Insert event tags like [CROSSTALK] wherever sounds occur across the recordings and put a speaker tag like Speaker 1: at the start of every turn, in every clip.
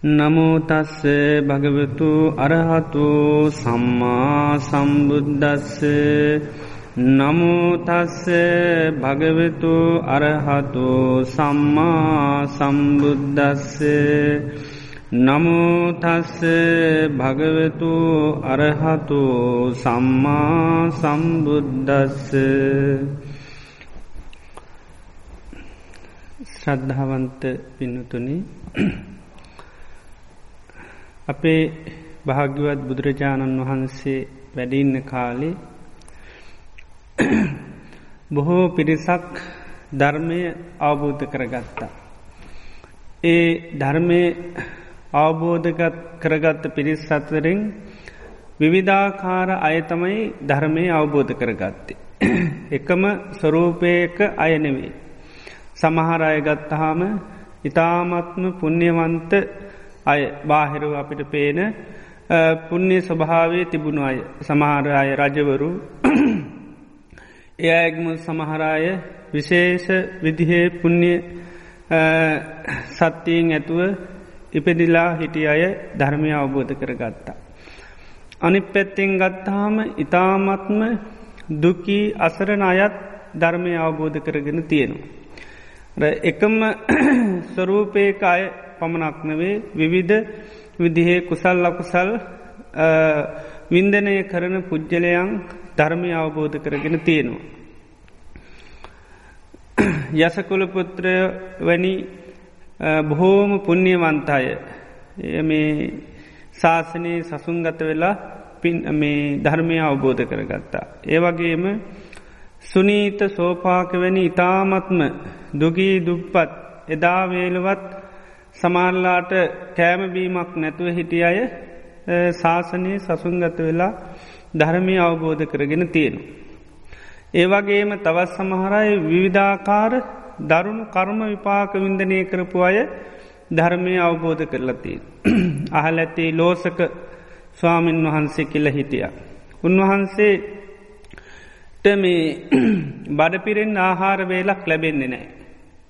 Speaker 1: නමුතස්ස භගවතු අරහතු සම්මා සම්බුද්ධස්ස නමුතස්ස භගවතු අරහතු සම්මා සම්බුද්ධස්ස නමුතස්ස භගවතු අරහතු සම්මා සම්බුද්ධස්ස ශ්‍රද්ධාවන්ත පින්නතුනි අපේ භාග්‍යවත් බුදුරජාණන් වහන්සේ වැඩඉන්න කාලේ [CLEARS THROAT] බොහෝ පිරිසක් ධර්මය අවබෝධ කරගත්තා. ඒ ධර්මය අවබෝධගත් කරගත්ත පිරිස් සත්වරින් විවිධාකාර අයතමයි ධර්මය අවබෝධ කරගත්තේ. [CLEARS THROAT] එකම ස්වරූපයක අයනෙවේ. සමහර අයගත්තහාම ඉතාමත්ම පුුණ්්‍යවන්ත අය බාහිරුව අපිට පේන පුුණ්්‍ය ස්වභාවේ තිබුණු අය සමහර අය රජවරු [CLEARS THROAT] එයඇගම සමහරාය විශේෂ විදිහේ පුුණ්්‍ය සත්‍යයෙන් ඇතුව ඉපදිලා හිටිය අය ධර්මය අවබෝධ කරගත්තා. අනි පැත්තෙන් ගත්තාම ඉතාමත්ම දුකී අසරණ අයත් ධර්මය අවබෝධ කරගෙන තියෙනවා. එකම [CLEARS THROAT] ස්වරූපයක අය පමණක් නවේ විවිධ විදිහේ කුසල් ලකුසල් වින්දනය කරන පුද්ගලයන් ධර්මය අවබෝධ කරගෙන තියෙනවා. [CLEARS THROAT] යසකුලපුත්‍රය වැනි බොහෝම පුුණ්්‍යවන්තය මේ ශාසනයේ සසුන්ගත වෙලා පින් මේ ධර්මය අවබෝධ කරගත්තා. ඒවගේම සුනීත සෝපාකවැනි ඉතාමත්ම දුගී දුප්පත් එදාවේලවත් සමාල්ලාට කෑමබීමක් නැතුව හිටිය අය ශාසනයේ සසුන්ගත වෙලා ධර්මය අවබෝධ කරගෙන තියෙනු. ඒවගේම තවත් සමහරයි විවිධාකාර දරුණු කර්ම විපාක විින්දනය කරපු අය ධර්මය අවබෝධ කරලති. අහල ඇති ලෝසක ස්වාමීන් වහන්සේ කියල හිටිය. උන්වහන්සේ මේ [CLEARS THROAT] බඩපිරෙන් ආහාර වේලක් ලැබෙන්නේ නෑ.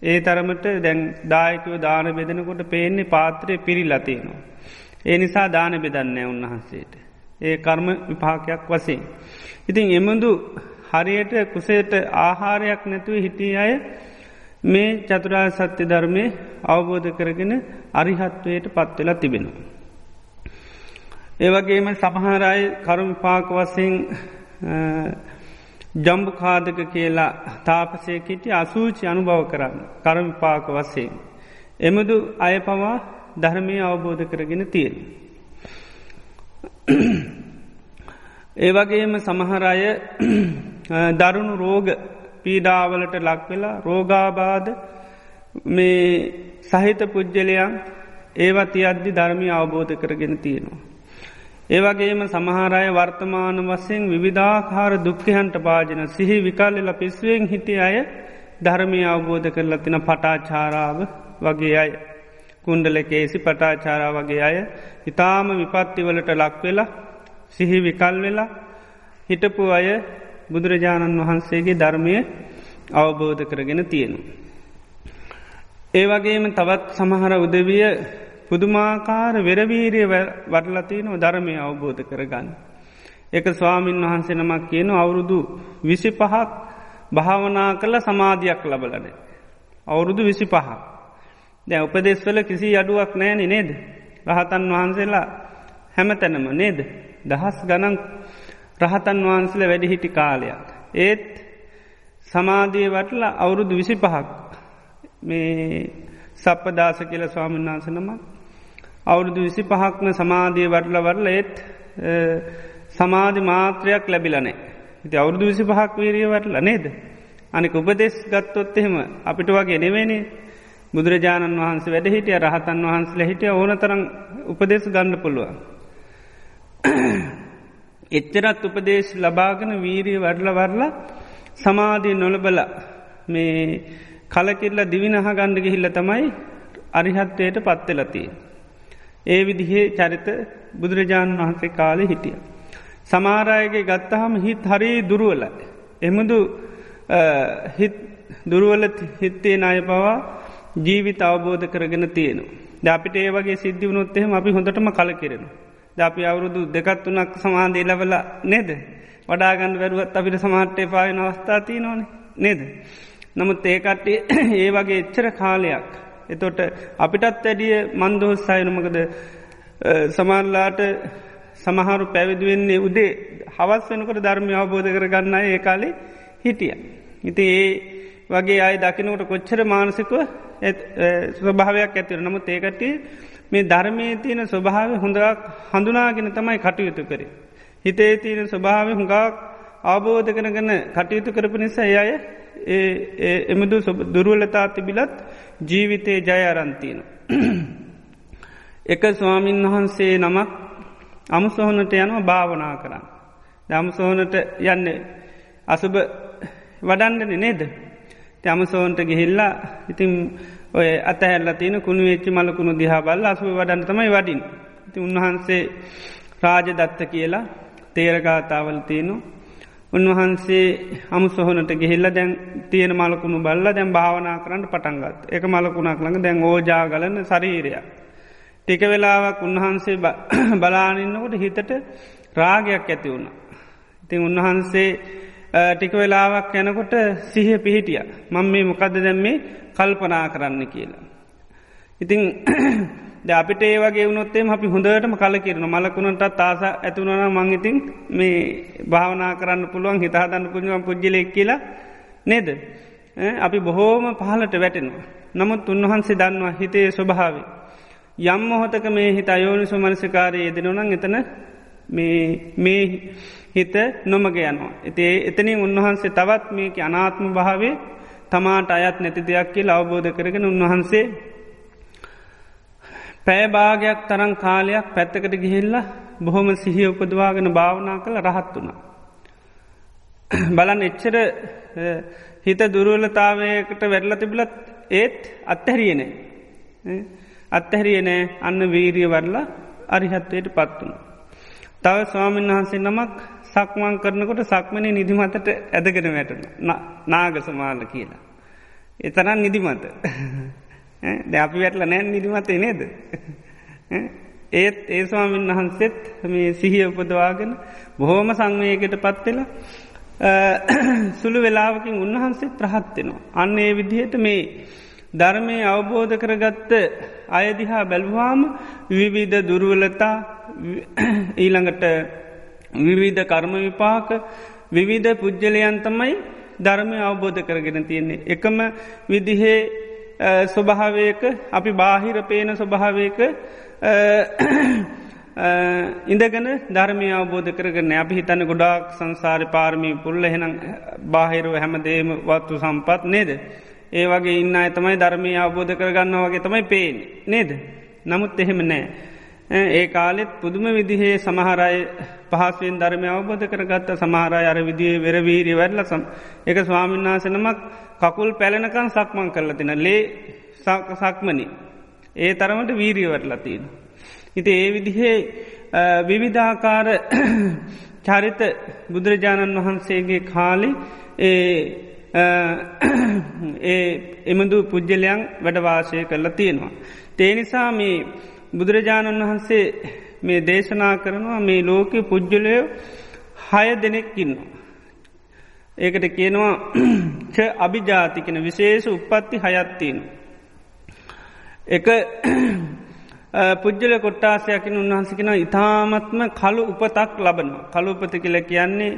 Speaker 1: ඒ තරමට දැන් දායකව දාන බෙදනකොට පේන්නේ පාත්‍රය පිරිල්ලතියනවා. ඒ නිසා දාන බෙදන්නේ උන්වහන්සේට. ඒ කර්ම විපාකයක් වසේ. ඉතින් එමඳු හරියට කුසේට ආහාරයක් නැතුව හිටිය අය මේ චතුරා සත්‍ය ධර්මය අවබෝධ කරගෙන අරිහත්වයට පත්වෙලා තිබෙනවා. ඒවගේම සමහරයි කරුම් පාක වසිං ජම්බුකාදක කියලා තාපසයකිටි අසූචි අනුභව කරන්න කරම් පාක වසයෙන්. එමදු අය පවා ධර්මය අවබෝධ කරගෙන තියෙන. ඒවගේම සමහරය දරුණු රෝග පීඩාවලට ලක්වෙලා රෝගාබාධ මේ සහිත පුද්ගලයන් ඒවති අද්දි ධර්මය අවබෝධ කරගෙන තියෙනවා. ඒවගේම සමහරය වර්තමාන වසයෙන් විවිධාකාර දුක්ඛහන්ට පාජන සිහි විකාලෙල පිස්ුවෙන් හිටිය අය ධර්මය අවබෝධ කරලා තින පටාචාරාව වගේ අය. කුණ්ඩලකේසි පටාචාරා වගේ අය ඉතාම විපත්තිවලට ලක්වෙලා සිහි විකල් වෙලා හිටපු අය බුදුරජාණන් වහන්සේගේ ධර්මය අවබෝධ කරගෙන තියෙනු. ඒවගේම තවත් සමහර උදවිය පුදුමාකාර වෙරවීරය වටලතියනව ධර්මය අවබෝධ කරගන්න. එක ස්වාමීන් වහන්සේ නමක් කියන අවුරුදු විසි පහක් භාවනා කළ සමාධයක් ලබලන. අවුරුදු විසි පහක්. දැ උපදෙස්වල කිසි අඩුවක් නෑන නේද. රහතන් වහන්සේලා හැම තැනම නේද. දහස් ගනන් රහතන් වහන්සල වැඩිහිටි කාලයක්. ඒත් සමාධිය වටල අවුරුදු විසි පහක් මේ සප්පදාස කියල ස්වාමීන් වහන්සනමක් අවුරුදු විසි පහක්ම සමාධිය වටල වරල ඒත් සමාධි මාත්‍රයක් ලැබිලනේ. ඉති අවුරුදු විසි පහක් වීරිය වටල නේද. අනික උපදෙස් ගත්තොත් එහෙම අපිට වගේ නෙවෙනේ බුදුරජාණන් වහන්සේ වැඩ හිටිය රහතන් වහන්සල හිටිය ඕන තරම් උපදෙස් ගන්න පුළුවන්. එච්චරත් උපදේශ ලබාගෙන වීරිය වඩල වරල සමාධී නොලබල මේ කලකිරල දිවිනහ ගණ්ඩ ගිහිල්ල තමයි අරිහත්වයට පත්වෙලතිය. ඒ විදිහේ චරිත බුදුරජාණන් වහන්සේ කාලෙ හිටිය. සමාරයගේ ගත්තහම හිත් හරි දුරුවල. එමුදු හිත් දුරුවල හිත්තේ නාය පවා ජීවිත අවබෝධ කරගෙන තියෙනවා. ද අපිට ඒ වගේ සිද්ධි වුණොත්තෙම අපි හොඳටම කල කෙරෙන. ද අපි අවුරුදු දෙකත් වනක් සමාන්දී ලබල නේද. වඩාගන්න වැරුවත් අපිට සමහට්ටේ පායන අවස්ථාතිී නොන නේද. නමුත් ඒකට්ටේ [CLEARS THROAT] ඒ වගේ එච්චර කාලයක්. එතොට අපිටත් ඇඩිය මන්දෝස්සායනමකද සමල්ලාට සමහරු පැවිදිවෙන්නේ උදේ හවස් වෙනකොට ධර්මය අවබෝධ කර ගන්න ඒ කාලේ හිටිය. ඉති ඒ වගේ අය දකිනකට කොච්චර මානසිකව ස්වභාවයක් ඇතිර නමුත් ඒකට මේ ධර්මය තියෙන ස්වභාව හොඳක් හඳුනාගෙන තමයි කටයුතු කරේ. හිතේ තියෙන ස්වභාව හුඟක් අවබෝධ කරගන්න කටයුතු කරපු නිසා ඒ අය එමුදු දුරුවලතා තිබිලත් ජීවිතයේ ජය අරන්තියන. [CLEARS THROAT] එක ස්වාමීන් වහන්සේ නමක් අමුසොහනට යනවා භාවනා කරන්න. දමුසෝනට යන්න අසුභ වඩන්ඩන නේද. අමසෝන්ට ගිහිල්ලා ඉතින් ඔය අතහැල්ල තින කුණු වෙච්චි මලකුණු දිහා බල්ල අසුව වඩන්න තමයි වඩින්. ති උන්වහන්සේ රාජ දත්ත කියලා තේරගාතාවල් තියෙනු. උන්වහන්සේ අමු සොහනට ගෙහිල්ල දැන් තියෙන මලකුණු බල්ල දැන් භාවනා කරන්න පටන්ගත් එක මලකුණක් ළඟ දැන් ඕජාගලන ශරීරයක්. ටික වෙලාවක් උන්වහන්සේ [COUGHS] බලානින්නකොට හිතට රාගයක් ඇති වුණ. ඉතින් උන්වහන්සේ ටික වෙලාවක් යැනකොට සිහ පිහිටිය මං මේ මොකද දැම්මේ කල්පනා කරන්න කියලා. ඉතිං ද අපිට ඒ වගේ වුණොත්තේ අපි හොඳටම කල කිරන මලකුණට තාස ඇතුවන මංගිතින් මේ භාවනා කරන්න පුළුවන් හිතාදන්න පුුණුවන් පුද්ජලෙක් කියලා නේද. අපි බොහෝම පහලට වැටෙනවා. නමුත් උන්වහන්සේ දන්නවා හිතේ ස්වභාවේ. යම් මොහොතක මේ හිත අයෝනිසු මනසිකාරය යෙදෙනවනං එතන මේ හිත නොමග යනවා. එතේ එතනින් උන්වහන්සේ තවත් මේක අනාත්ම භාවේ තමාට අයත් නැති දෙයක් කිය අවබෝධ කරගෙන උන්වහන්සේ පෑභාගයක් තරන් කාලයක් පැත්තකට ගිහිල්ලා බොහොම සිහිය උපදවාගෙන භාවනා කළ රහත් වුණ. බලන් එච්චර හිත දුරුවලතාවයකට වැඩල තිබලත් ඒත් අත්හැරියනේ. අත්හැරියනෑ අන්න වීරිය වරලා අරිහත්වයට පත් වුණ. තව ස්වාමීන් වහන්සේ නමක් සක්මන් කරනකොට සක්මනේ නිදිමතට ඇදගෙන වැටන නාග සමාල කියලා. එතරන් නිදිමත. ද අපි වැටල නෑන් නිදිමතේ නේද. ඒත් ඒ ස්වාමීන් වහන්සෙත් මේ සිහිය උපදවාගෙන බොහෝම සංවයකට පත්වෙලා සුළු වෙලාවකින් උන්වහන්සේ ප්‍රහත්වෙනවා. අන්න ඒ විදිහයට මේ ධර්මය අවබෝධ කරගත්ත අයදිහා බැල්වාම විවිධ දුරුවලතා ඊළඟට විවිධ කර්ම විපාක විවිධ පුද්ගලයන් තමයි ධර්මය අවබෝධ කරගෙන තියෙන්නේ. එකම විදිහේ ස්වභාවයක අපි බාහිර පේන ස්වභාවයක ඉඳගෙන ධර්මය අවබෝධ කරගන්න අපි හිතන්න ගොඩාක් සංසාර පාර්මී පුල්ල හෙනම් බාහිරුව හැමදේම වත්තු සම්පත් නේද. ඒ වගේ ඉන්න තමයි ධර්මය අවබෝධ කරගන්න වගේ තමයි පේෙන් නේද. නමුත් එහෙම නෑ. ඒ කාලෙත් පුදුම විදිහේ සමහරය පහසුවෙන් ධර්මය අවබෝධ කරගත්ත සමහරය අර විදිේ වෙරවීරී වැඩල සම් එක ස්වාමින්නාසනමක් කකුල් පැලෙනකන් සක්මන් කරල තින ලේ සක්මනි. ඒ තරමට වීරිය වටලතිීන. හිති ඒ විදිහේ විවිධාකාර [CLEARS THROAT] චරිත බුදුරජාණන් වහන්සේගේ කාලි ඒ එමදු පුද්ගලයන් වැඩවාසය කරලා තියෙනවා. තේනිසා මේ බුදුරජාණන් වහන්සේ මේ දේශනා කරනවා මේ ලෝක පුද්ජලයෝ හය දෙනෙක්කින්නවා. ඒකට කියනවා [CLEARS THROAT] ච අභිජාතිකෙන විශේෂ උපත්ති හයත්තින. එක [CLEARS THROAT] පුද්ජල කොට්ටාසයකින උන්වහන්සිකෙන ඉතාමත්ම කළු උපතක් ලබනවා. කළු උපති කියල කියන්නේ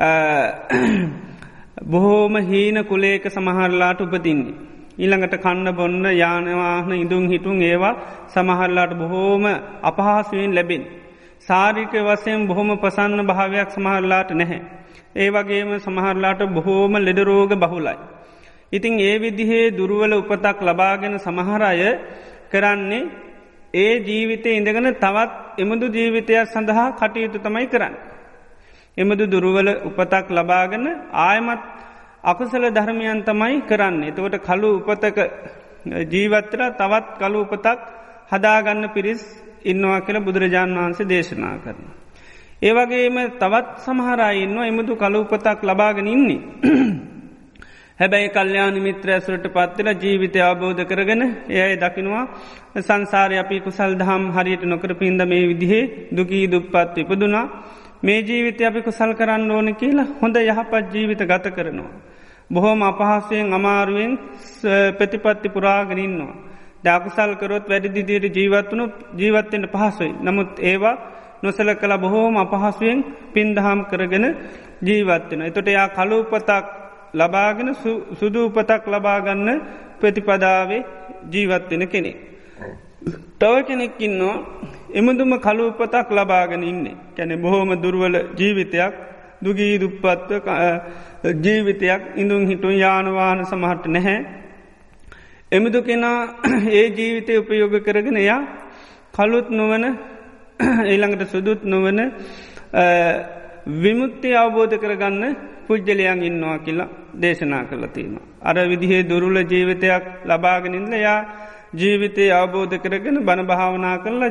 Speaker 1: [CLEARS THROAT] බොහෝම හීන කුලේක සමහරලාට උපතින්නේ. ඊළඟට කන්න බොන්න යානවාහන ඉදුම් හිටුන් ඒවා සමහරලාට බොහෝම අපහසුවෙන් ලැබෙන්. සාරික වසයෙන් බොහොම පසන්න භාවයක් සමහරලාට නැහැ. ඒ වගේම සමහරලාට බොහෝම ලෙඩරෝග බහුලයි. ඉතිං ඒ විදිහේ දුරුවල උපතක් ලබාගෙන සමහරය කරන්නේ ඒ ජීවිතය ඉඳගෙන තවත් එමුදු ජීවිතයක් සඳහා කටයුතු තමයි කරන්න. එමදු දුරුවල උපතක් ලබාගෙන ආයමත් අකුසල ධර්මයන් තමයි කරන්න. එතකොට කළු උපතක ජීවත්තර තවත් කළු උපතක් හදාගන්න පිරිස් ඉන්නවා කියල බුදුරජාණන් වහන්සේ දේශනා කරන. ඒවගේම තවත් සමහරයින්න එමුදු කළු උපතක් ලබාගෙන ඉන්නේ. [CLEARS THROAT] හැබැයි කල්්‍යයාන මිත්‍ර ඇසුරට පත්වෙල ජීවිතය අවබෝධ කරගෙන එයයි දකිනවා සංසාරය අපි කුසල් දහම් හරියට නොකර පින්ද මේ විදිහේ දුකී දුප්පත් ඉපදුනා මේ ජීවිතය අපි කුසල් කරන්න ඕන කියලා හොඳ යහපත් ජීවිත ගත කරනවා. බොහෝම අපහස්සයෙන් අමාරුවෙන් ප්‍රතිපත්ති පුරාගෙනන්නවා. දකුසල් කරොත් වැඩිදිදියට ජීවත්වනු ජීවත්තෙන්ට පහසුයි. නමුත් ඒවා නොසල කළ බොහෝම අපහසුවෙන් පින්දහම් කරගෙන ජීවත්වෙන. එතොට එයා කලූපතක් ලබාගෙන සුදූපතක් ලබාගන්න ප්‍රතිපදාවේ ජීවත්වෙන කෙනෙ. තව කෙනෙක්කින්නවා එමුදුම කලූපතක් ලබාගෙන ඉන්නේ කැනෙ බොහෝම දුර්වල ජීවිතයක් දුගී දුප්පත්ව ජීවිතයක් ඉඳුන් හිටුන් යානවාන සමහට නැහැ. එමුදු කෙනා [CLEARS THROAT] ඒ ජීවිතය උපයෝග කරගෙන එයා කළුත් නොවන [CLEARS THROAT] ඊළඟට සුදුත් නොවන විමුත්ති අවබෝධ කරගන්න පුද්ජලයන් ඉන්නවා කියලා දේශනා කරලා තියෙනවා. අර විදිහේ දුරුල ජීවිතයක් ලබාගෙනින්ද යා ජීවිතය අවබෝධ කරගෙන බණ භාවනා කරලා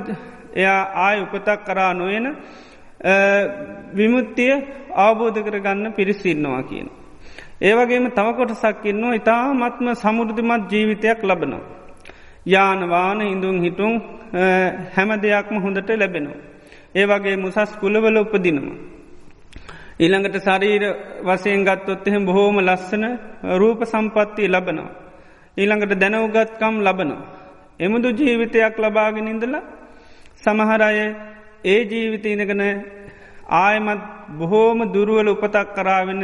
Speaker 1: එයා ආය උපතක් කරා නොයන විමුත්තිය අවබෝධ කරගන්න පිරිසින්නවා කියන. ඒවගේම තවකොට සක්කින්නවා ඉතා මත්ම සමුෘධිමත් ජීවිතයක් ලබනවා. යානවාන ඉඳුන් හිටුන් හැම දෙයක්ම හොඳට ලැබෙනවා. ඒ වගේ මුසස් කුලවල උපදිනවා. ඊළඟට ශරීර වසයෙන් ගත්තොත් එහෙම බොහෝම ලස්සන රූප සම්පත්තිය ලබනවා. ඊළඟට දැනවගත්කම් ලබනවා. එමුදු ජීවිතයක් ලබාගෙන ඉඳලා සමහරය ඒ ජීවිත ඉනගන ආයමත් බොහෝම දුරුවල උපතක් කරාවෙන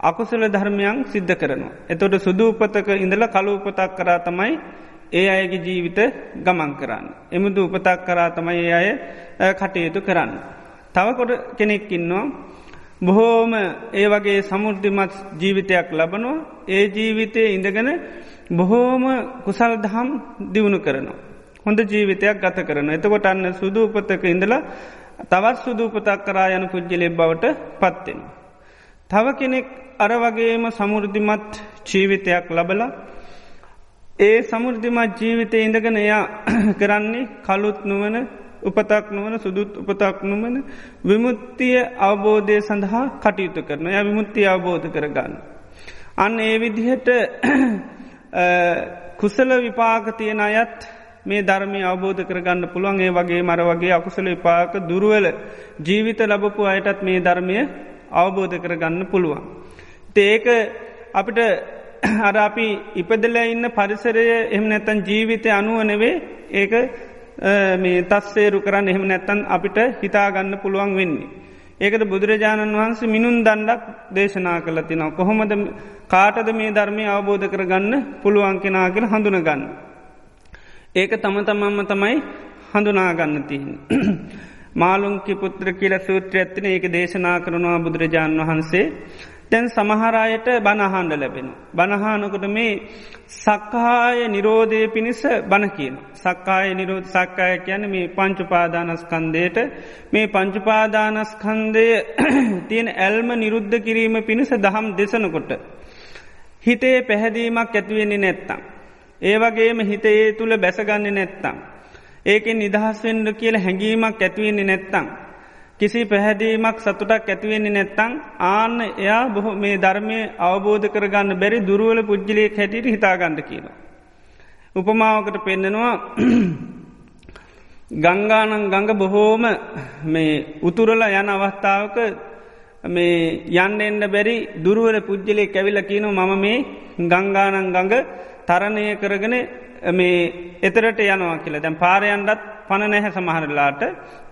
Speaker 1: අකුසල ධර්මයන් සිද්ධ කරනවා. එතොට සුදූපතක ඉඳල කලූපතක් කරා තමයි ඒ අයගේ ජීවිත ගමන් කරන්න. එමුදු උපතක් කරා තමයි ඒ අය කටයුතු කරන්න. තවකොට කෙනෙක්කින්නවා බොහෝම ඒ වගේ සමුෘද්ධිමත් ජීවිතයක් ලබනවා ඒ ජීවිතය ඉඳගෙන බොහෝම කුසල් දහම් දියුණු කරනවා. හොඳ ජීවිතයක් ගත කරන. එතකොට අන්න සුදූපතක ඉඳලා තවත් සුදූපතක් කරා යන පුද්ජලෙ බවට පත්වෙන. තව කෙනෙක් අර වගේම සමුෘද්ධිමත් ජීවිතයක් ලබල ඒ සමුෘද්ධිමත් ජීවිතය ඉඳගෙන එයා [CLEARS THROAT] කරන්නේ කළුත් නුවන උපතක් නොවන සුදුත් උපතක් නොමන විමුත්තිය අවබෝධය සඳහා කටයුතු කරන ය විමුත්තිය අවබෝධ කරගන්න. අන්න ඒ විදිහට [CLEARS THROAT] කුසල විපාක තියෙන අයත් මේ ධර්මය අවබෝධ කරගන්න පුළුවන් ඒ වගේ මර වගේ අකුසල විපාක දුරුවල ජීවිත ලබපු අයටත් මේ ධර්මය අවබෝධ කරගන්න පුළුවන්. ඒක අපිට [CLEARS THROAT] අර අපි ඉපදල ඉන්න පරිසරය එහම නැත්තන් ජීවිතය අනුව නෙවේ ඒක මේ තස්සේරු කරන්න එහෙම නැත්තන් අපිට හිතාගන්න පුළුවන් වෙන්නේ. ඒකට බුදුරජාණන් වහන්සේ මිනුන් දණ්ඩක් දේශනා කළ තිනවා. කොහොමද කාටද මේ ධර්මය අවබෝධ කරගන්න පුළුවන් කෙනාගෙන හඳුනගන්න. ඒක තම තමම්ම තමයි හඳුනාගන්න තියන්. [CLEARS THROAT] මාලුන්කි පුත්‍ර කියල සූත්‍ර ඇත්තින ඒක දේශනා කරනවා බුදුරජාණන් වහන්සේ තැන් සමහරයට බණහන්ඩ ලැබෙන. බණහානකොට මේ සක්කාය නිරෝධය පිණිස බණ කියන. සක්කාය නිරෝධ සක්කාය කියන මේ පංචුපාදානස්කන්දයට මේ පංචුපාදානස්කන්දය [CLEARS THROAT] තියෙන ඇල්ම නිරුද්ධ කිරීම පිණිස දහම් දෙසනකොට. හිතේ පැහැදීමක් ඇතිවෙන්නේ නැත්තම්. ඒ වගේම හිත ඒ තුළ බැසගන්න නැත්තම්. ඒකෙන් නිදහස්වෙන්ඩ කියල හැඟීමක් ඇතිවෙන්නේ නැත්තං. කිසි පැහැදීමක් සතුටක් ඇතිවෙන්නේ නැත්තං ආන්න එයා බොහෝ මේ ධර්මය අවබෝධ කරගන්න බැරි දුරුවල පුද්ජලයෙක් හැටියට හිතාගන්න කියන. උපමාවකට පෙන්නනවා [CLEARS THROAT] ගංගානං ගඟ බොහෝම මේ උතුරල යන අවස්ථාවක මේ යන්න එන්න බැරි දුරුවල පුද්ජලේ කැවිල කියන මම මේ ගංගානං ගඟ තරණය කරගෙන මේ එතරට යනවා කියලා දැන් පාරයන්ඩත් පණ නැහැ සමහරලාට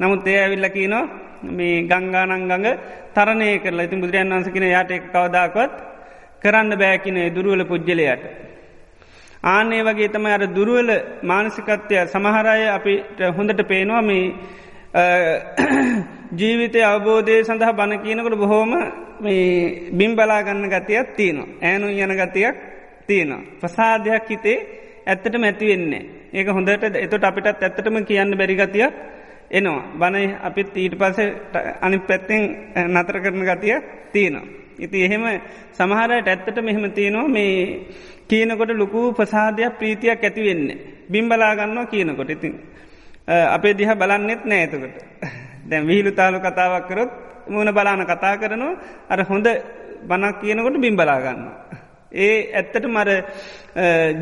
Speaker 1: නමුත් ඒ ඇවිල්ලකි නවා මේ ගංගානංගඟ තරණය කරලා ඉතින් බුදුරයන් වන්සකින යායට එක කවදාකොත් කරන්න බෑකින දුරුවල පුද්ජලයට. ආනේ වගේ තම අර දුරුවල මානසිකත්වය සමහරය අපිට හොඳට පේනවා මේ ජීවිතය අවබෝධය සඳහා බණ කියනකට බොහෝම බිම් බලාගන්න ගතියක් තියෙනවා. ඇනු යන ගතියක් තියෙනවා. ප්‍රසාධයක් හිතේ ඇත්තට මැතිවෙන්නේ. ඒක හොඳට එතොට අපිටත් ඇත්තටම කියන්න බැරිගතියක් එනවා. බණ අපිත් ඊට පස අනි පැත්තෙන් නතර කරන ගතිය තියෙනවා. ඉති එහෙම සමහරයට ඇත්තට මෙහෙම තියෙනවා මේ කියනකොට ලොකු ප්‍රසාධයක් ප්‍රීතියක් ඇතිවෙන්නේ. බිම්බලාගන්නවා කියනකොට ඉතින්. අපේ දිහ බලන්නෙත් නෑතකට. දැන් විහිලු තාලු කතාවක් කරොත් මුණ බලාන කතා කරනවා අර හොඳ බනක් කියනකොට බිම්බලාගන්නවා. ඒ ඇත්තට මර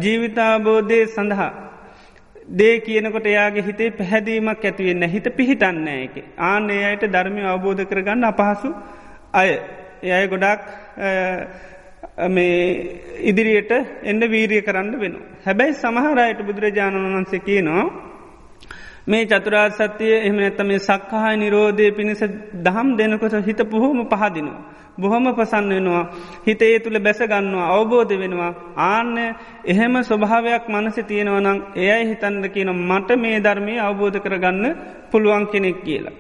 Speaker 1: ජීවිතාබෝධය සඳහා දේ කියනකොට එයාගේ හිතේ පැහැදීමක් ඇතිවෙන්න හිත පිහිටන්න එක. ආනේ අයට ධර්මය අවබෝධ කරගන්න අපහසු අය. එය ගොඩක් මේ ඉදිරියට එන්න වීරිය කරන්න වෙන. හැබැයි සමහරයට බුදුරජාණන් වහන්සේ කියනවා මේ චතුරාත් සත්‍යය එහම ඇත්තම මේ සක්කහා නිරෝධය පිණිස දහම් දෙනකොට හිත පුහොම පහදිනවා. බොහොම පසන්න වෙනවා. හිතේ තුළ බැසගන්නවා අවබෝධ වෙනවා. ආන්න එහෙම ස්වභාවයක් මනසි තියෙනවනම් එයයි හිතන්ද කියන මට මේ ධර්මය අවබෝධ කරගන්න පුළුවන් කෙනෙක් කියලා.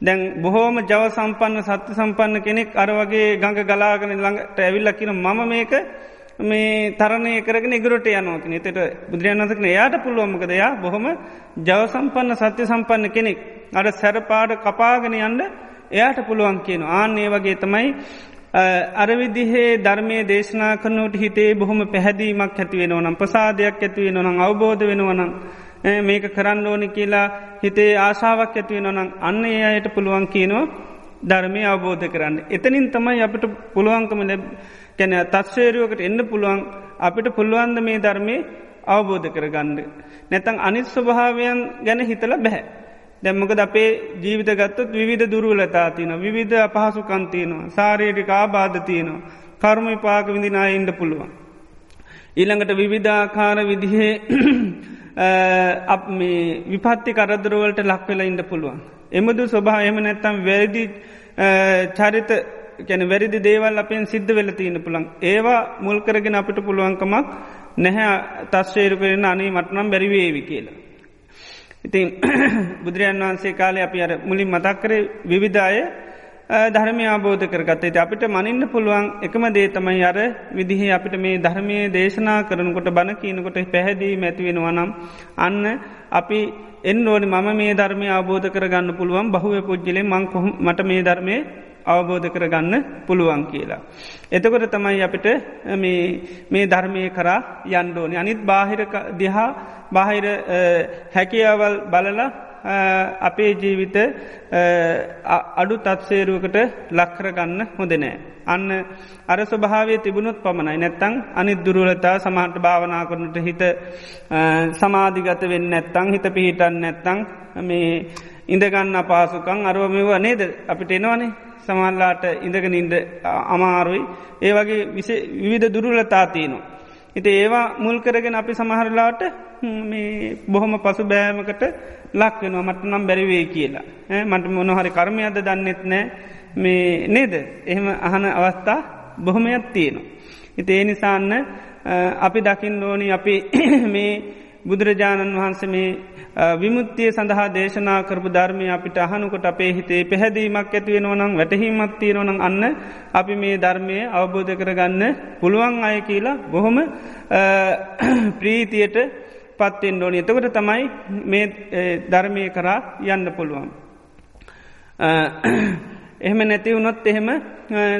Speaker 1: දැන් බොහෝම ජව සම්පන්න සත්‍ය සම්පන්න කෙනෙක් අර වගේ ගඟ ගලාගෙන ළඟට ඇවිල්ල කියන මම මේක මේ තරණය කරගෙන ඉගරට යනෝකන එතට බුදුරයන්වසකන එයාට පුළුවමකද එයා බොහොම ජව සම්පන්න සත්‍ය සම්පන්න කෙනෙක් අර සැරපාඩ කපාගෙන යන්න එයාට පුළුවන් කියන ආන්නේ වගේ තමයි අරවිදිහේ ධර්මය දේශනා කරනට හිතේ බොහොම පැහැදීමක් ඇතිවෙනවනම් ප්‍රසාදයක් ඇතිවෙනවනම් අවබෝධ වෙනවනම් මේක කරන්න ඕනි කියලා හිතේ ආශාවක් ඇතිවෙනවනම් අන්න ඒ අයට පුළුවන් කියනවා ධර්මය අවබෝධ කරන්න. එතනින් තමයි අපට පුළුවන්කම ලැබ කැන තත්වේරුවකට එන්න පුළුවන් අපිට පුළුවන්ද මේ ධර්මය අවබෝධ කරගන්න. නැතන් අනිත් ස්වභාවයන් ගැන හිතල බැහැ. දැම්මකද අපේ ජීවිත ගත්තත් විධ දුරුවලතා තියන විවිධ අපහසුකන්තියනවා සාරේටික ආබාධ තියනවා කර්ම පාක විදිනා ඉන්ඩ පුළුවන්. ඊළඟට විවිධාකාර විදිහේ [CLEARS THROAT] අප මේ විපත්ති කරදරුවලට ලක්වෙලා ඉන්න පුළුවන්. එමදු ස්වභා එම නැත්තම් වැරදි චරිත කැන වැරදි දේවල් අපෙන් සිද්ධ වෙල තියන පුළන් ඒවා මුල් කරගෙන අපිට පුළුවන්කමක් නැහැ තස්වේරු කරෙන අනේ මටනම් බැරිවේවි කියලා. ඉතින් [CLEARS THROAT] බුදුරජන් වහන්සේ කාලේ අපි අර මුලින් මතක් කර විවිධාය ධර්මය ආබෝධ කරගත්තේ. අපිට මනින්න පුළුවන් එකම දේ තමයි අර විදිහ අපිට මේ ධර්මය දේශනා කරනකොට බණ කියනකොට පැහැදී මැතිවෙනවා නම් අන්න අපි එන්න ඕනි මම මේ ධර්මය අවබෝධ කරගන්න පුළුවන්. බහුව පුද්ජලේ මං කොහොම මට මේ ධර්මය අවබෝධ කරගන්න පුළුවන් කියලා. එතකොට තමයි අපිට මේ ධර්මය කරා යන්ඩෝනි අනිත් බාහිර දිහා බාහිර හැකියාවල් බලලා අපේ ජීවිත අඩු තත්සේරුවකට ලක්කරගන්න හොඳනෑ. අන්න අර ස්වභාවය තිබුණොත් පමණයි නැත්තං අනිත් දුරුවලතා සමහට භාවනා කරනට හිත සමාධිගත වෙන්න නැත්තං හිත පිහිටන් නැත්තං මේ ඉඳගන්න අපාසුකං අරුව මෙව නේද අපිට එනවනේ සමල්ලාට ඉඳගෙන ඉන්ඩ අමාරුයි ඒ වගේ විවිධ දුරුලතා තියනවා. හිට ඒවා මුල් කරගෙන අපි සමහරලාට මේ බොහොම පසු බෑමකට ලක්වෙනවා මට නම් බැරිවේ කියලා. මට මොනහරි කර්මයද දන්නෙත් නෑ මේ නේද එහෙම අහන අවස්ථා බොහොමයක් තියෙනවා. හිත ඒ නිසාන්න අපි දකිින් ඕෝනි අපි [CLEARS THROAT] මේ බුදුරජාණන් වහන්සේ මේ විමුත්තිය සඳහා දේශනා කරපු ධර්මය අපිට අහනුකොට අපේ හිතේ පැහැදීමක් ඇතිවෙනවනම් වැටහිමත් තියෙනවනම් අන්න අපි මේ ධර්මය අවබෝධ කරගන්න පුළුවන් අය කියලා බොහොම ප්‍රීතියට පත්තෙන් ඕනි එතකට තමයි මේ ධර්මය කරා යන්න පුළුවන්. එහෙම නැති වුණොත් එහෙම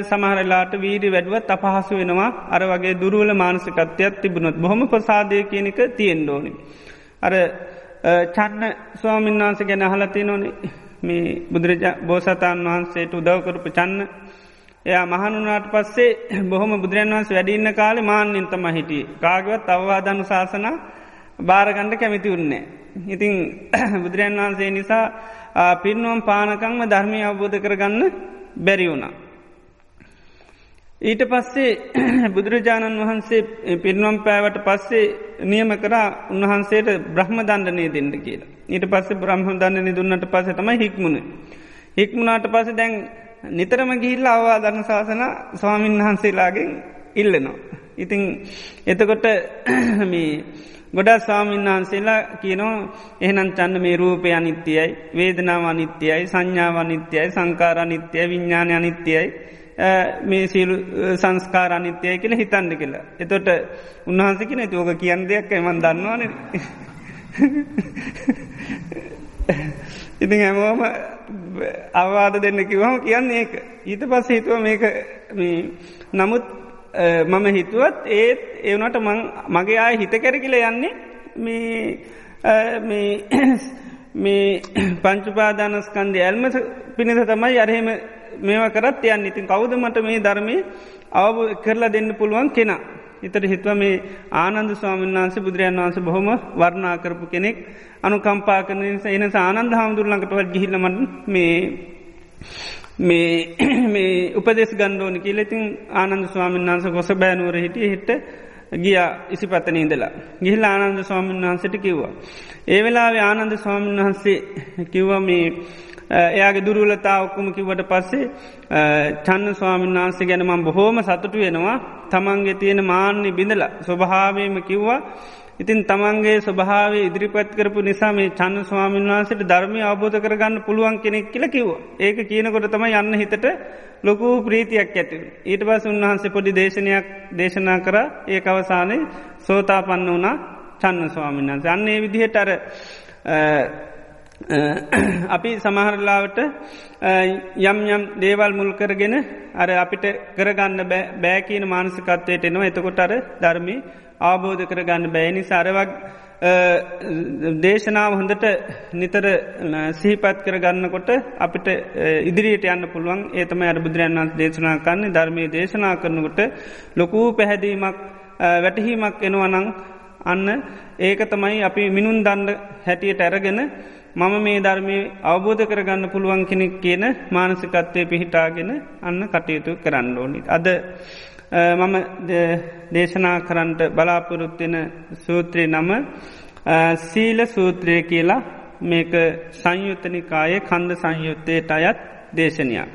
Speaker 1: සමහරලාට වීඩි වැඩුවත් අපහසු වෙනවා අර වගේ දුරුවල මානසිකත්වයක් තිබුණොත් බොහොම ප්‍රසාදය කියනක තියෙන් ඕනි. අර චන්න ස්වාමීන් වහන්ස ගැන අහලති නොනේ මේ බුදුරජා බෝසතාන් වහන්සේට උදවකරපු චන්න එයා මහනුනාට පස්සේ [CLEARS THROAT] බොහොම බුදුරන් වහන්ස වැඩින්න කාලේ මාන්‍යන්තම හිටිය කාගවත් අවවාදනු ශාසනා භාරගණ්ඩ කැමිති උන්නේ. ඉතිං [CLEARS THROAT] බුදුරන් වහන්සේ නිසා පින්නුවම් පානකංම ධර්මය අවබෝධ කරගන්න බැරි වුණා. ඊට පස්සේ [CLEARS THROAT] බුදුරජාණන් වහන්සේ පිරිනම් පෑවට පස්සේ නියම කරා උන්වහන්සේට බ්‍රහ්ම දණ්ඩනය දෙන්න කියලා. ඊට පස්සේ බ්‍රහ්ම දණ්ඩනය දුන්නට පස තමයි හික්මුණ. හික්මුණට පස දැන් නිතරම ගිහිල්ල අවවා ධර්ම ශාසන ස්වාමීන් වහන්සේලාගෙන් ඉල්ලනවා. ඉතිං එතකොට [CLEARS THROAT] මේ ගොඩා ස්වාමීන් වහන්සේලා කියනෝ එහනන් චන්න මේ රූපය අනිත්‍යයයි වේදනාව අනිත්‍යයයි සංඥාව අනිත්‍යයයි සංකාර අනිත්‍යය විඤ්ඥාන අනිත්‍යයයි මේ සීලු සංස්කාර අනිත්‍යය කියල හිතන්න කියලා. එතොට උන්වහන්සකි නැති ඕක කියන් දෙයක් එමන් දන්නවාන ඉතින් හැමෝම අවවාද දෙන්න කිවම කියන්නේ ඒක ඊට පස්ස හිතුව මේක නමුත් මම හිතුවත් ඒත් ඒවනට මගේ ආය හිත කැර කියල යන්නේ මේ මේ [COUGHS] [COUGHS] පංචුපාදානස්කන්දය ඇල්ම පිණිස තමයි අරහෙම මේවා කරත් යන්න ඉතින් කවුද මට මේ ධර්මය අවබ කරලා දෙන්න පුළුවන් කෙනා. ඉතර හිත්ව මේ ආනන්ද ස්වාමීන් වන්සේ බුදුරජන් වන්සේ බොහොම වර්ණා කරපු කෙනෙක් අනුකම්පා කරන නිසා එනස ආනන්ද හාමුදුරලඟටවත් ගිහිල්ලමට මේ මේ [CLEARS THROAT] මේ උපදෙස් ගණ්ඩෝනි කියලෙතින් ආනන්ද ස්වාමීන් වන්ස ගොස බෑනුවර හිටිය හිට ගිය ඉසි පතන ඉදලා ගිහිල් ආනන්ද ස්වාමීන් වහන්සට කිව්වා. ඒ වෙලාවේ ආනන්ද ස්වාමීන් වහන්සේ කිව්ව මේ එයාගේ දුරුලතා ඔක්කුම කිවට පස්සේ චන්න ස්වාමීන් වහන්සේ ගැනමම් බොහෝම සතුටු වෙනවා. තමන්ගේ තියෙන මාන්‍ය බිඳල. ස්වභාවයම කිව්වා ඉතින් තමන්ගේ ස්වභාවේ ඉදිරිපත් කරපු නිසා මේ චන්න ස්වාමීන් වහන්සට ධර්මය අවබෝධ කරගන්න පුළුවන් කෙනෙක් කියල කිව්ව. ඒක කියනකොට තම යන්න හිතට ලොකු ප්‍රීතියක් ඇති ඊට පස් උන්වහන්සේ පොඩි දේශනයක් දේශනා කර. ඒ අවසානය සෝතා පන්න වනා චන්න ස්වාමීන් වහන්ස. අන්නේ විදිහට අර අපි සමහරලාවට යම් යම් දේවල් මුල් කරගෙන අර අපිට කරගන්න බෑකීන මානසිකත්වයට එනවා. එතකොට අර ධර්මි අවබෝධ කරගන්න බෑනි සරවක් දේශනාව හොඳට නිතර සිහිපත් කරගන්නකොට අපිට ඉදිරියට යන්න පුළුවන්. ඒතම අර බුදුරන් වන්ස දේශනා කන්නේ ධර්මය දේශනා කරනකොට ලොකූ පැහැදීමක් වැටහීමක් එනවනං අන්න ඒක තමයි අපි මිනුන් දණ්ඩ හැටියට ඇරගෙන මම මේ ධර්මය අවබෝධ කරගන්න පුළුවන් කෙනෙක් කියන මානසිකත්වය පිහිටාගෙන අන්න කටයුතු කරන්න ඕනිත්. අද මම දේශනා කරන්නට බලාපොරොත්වෙන සූත්‍රය නම සීල සූත්‍රය කියලා මේක සංයුත්තනිකාය කන්ද සංයුත්තයට අයත් දේශනයක්.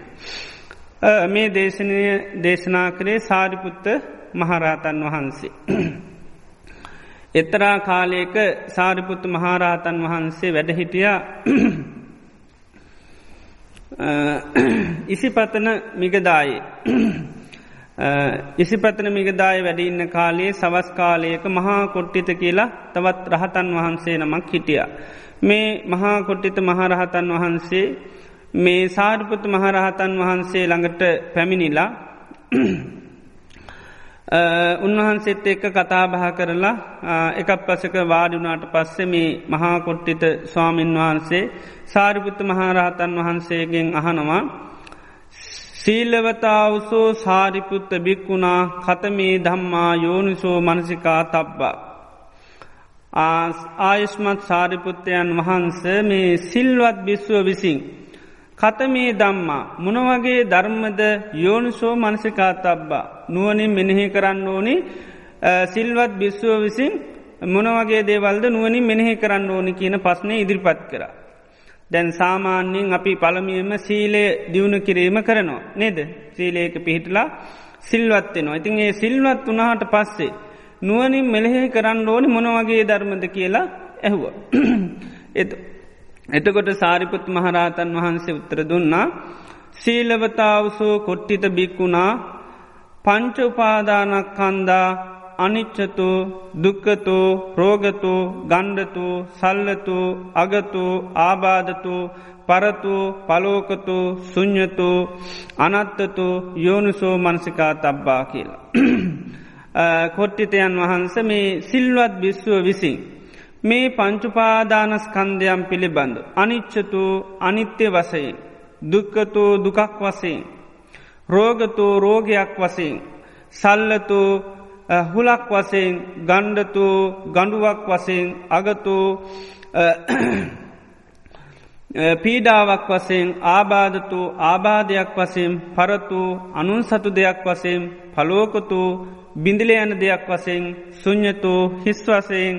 Speaker 1: මේ දේශනය දේශනා කරේ සාරිපුත්ත මහරහතන් වහන්සේ. [CLEARS THROAT] එතරා කාලයක සාරිපුත්තු මහාරහතන් වහන්සේ වැඩහිටිය [CLEARS THROAT] [CLEARS THROAT] ඉසිපතන මිගදායේ ඉසිපතන මිගදාය වැඩඉන්න කාලයේ සවස් කාලයක මහා කොට්ටිත කියලා තවත් රහතන් වහන්සේ නමක් හිටිය. මේ මහා කොට්ටිත මහරහතන් වහන්සේ මේ සාරිපුත්තු මහරහතන් වහන්සේ ළඟට පැමිණිලා උන්වහන්සේත් එක්ක කතාබහ කරලා එකක් පසක වාඩිුනාට පස්සෙ මේ මහාකොට්ටිත ස්වාමීන් වහන්සේ සාරිපුත්ත මහාරහතන් වහන්සේගෙන් අහනවා සීල්ලවතාවසෝ සාරිපුත්ත බික්කුණා කතමේ දම්මා යෝනිසෝ මනසිකා තබ්බා. ආයුෂ්මත් සාරිපුත්තයන් වහන්ස මේ සිල්වත් බිස්ව විසින්. කතමේ දම්මා මොනවගේ ධර්මද යෝනිසෝ මනසිකා තබ්බා නුවනින් මෙනෙහි කරන්න ඕනි සිල්වත් බිස්ුව විසින් මොනවගේ දේවල්ද නුවනින් මෙනෙහි කරන්න ඕනි කියන පස්්නය ඉදිරිපත් කර. දැන් සාමාන්‍යයෙන් අපි පළමියම සීලේ දියුණු කිරීම කරනවා. නේද සීලේක පිහිටලා සිල්වත්වෙනවා. ඉතින් ඒ සිල්වත් වනාට පස්සේ. නුවනින් මෙලෙහෙ කරන්න ඕනි මොනවගේ ධර්මද කියලා ඇහුව. [CLEARS THROAT] එතකොට සාරිපුත් මහරහතන් වහන්සේ උත්තර දුන්නා සීලවතාවසෝ කොට්ටිත බික්කුණා පංච උපාදානක් කන්දා අනිච්චතු දුක්කතු රෝගතු ගණ්ඩතු සල්ලතු අගතු ආබාධතු පරතු පලෝකතු සුං්ඥතු අනත්තතු යෝනිසෝ මනසිකා තබ්බා කියලා. [CLEARS THROAT] කොට්ටිතයන් වහන්ස මේ සිල්වත් බිස්්ුව විසින්. මේ පංචුපාදානස්කන්දයම් පිළිබඳ. අනිච්චතු අනිත්‍ය වසයෙන්. දුක්කතු දුකක් වසයෙන්. රෝගතු රෝගයක් වසයෙන්. සල්ලතු හුලක් වසයෙන් ගණ්ඩතු ගඩුවක් වසයෙන් අගතු පීඩාවක් වසයෙන් ආබාධතු ආබාධයක් වසයෙන් පරතු අනුන් සතු දෙයක් වසයෙන් පලෝකතු බිඳිල යන දෙයක් වසයෙන් සුං්ඥතු හිස්වසයෙන්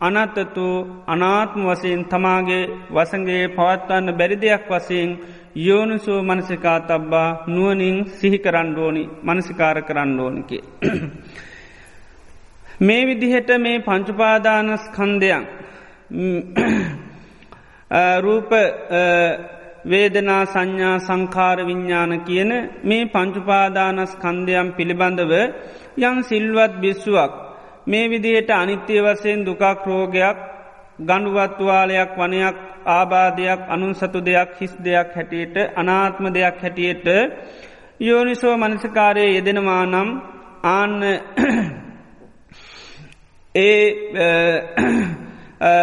Speaker 1: අනත්තතු අනාත්ම වසයෙන් තමාගේ වසගේ පවත්වන්න බැරි දෙයක් වසයෙන් යෝනුසෝ මනසිකා තබ්බා නුවනින් සිහි කරණ්ඩෝනි මනසිකාර කරණ්ඩෝනිකේ. මේ විදිහට මේ පංචුපාදානස් කන්දයන් රූප වේදනා සංඥා සංකාර විඤ්ඥාන කියන මේ පංචුපාදානස් කන්දයම් පිළිබඳව යම් සිල්වත් බිස්සුවක් මේ විදියට අනිත්‍ය වසයෙන් දුකක් රෝගයක් ගණුවත්වාලයක් වනයක් ආබාධයක් අනුන් සතු දෙයක් හිස් දෙයක් හැටියට අනාත්ම දෙයක් හැටියට යෝනිසෝ මනසකාරය යෙදෙනවා නම් ආන්න ඒ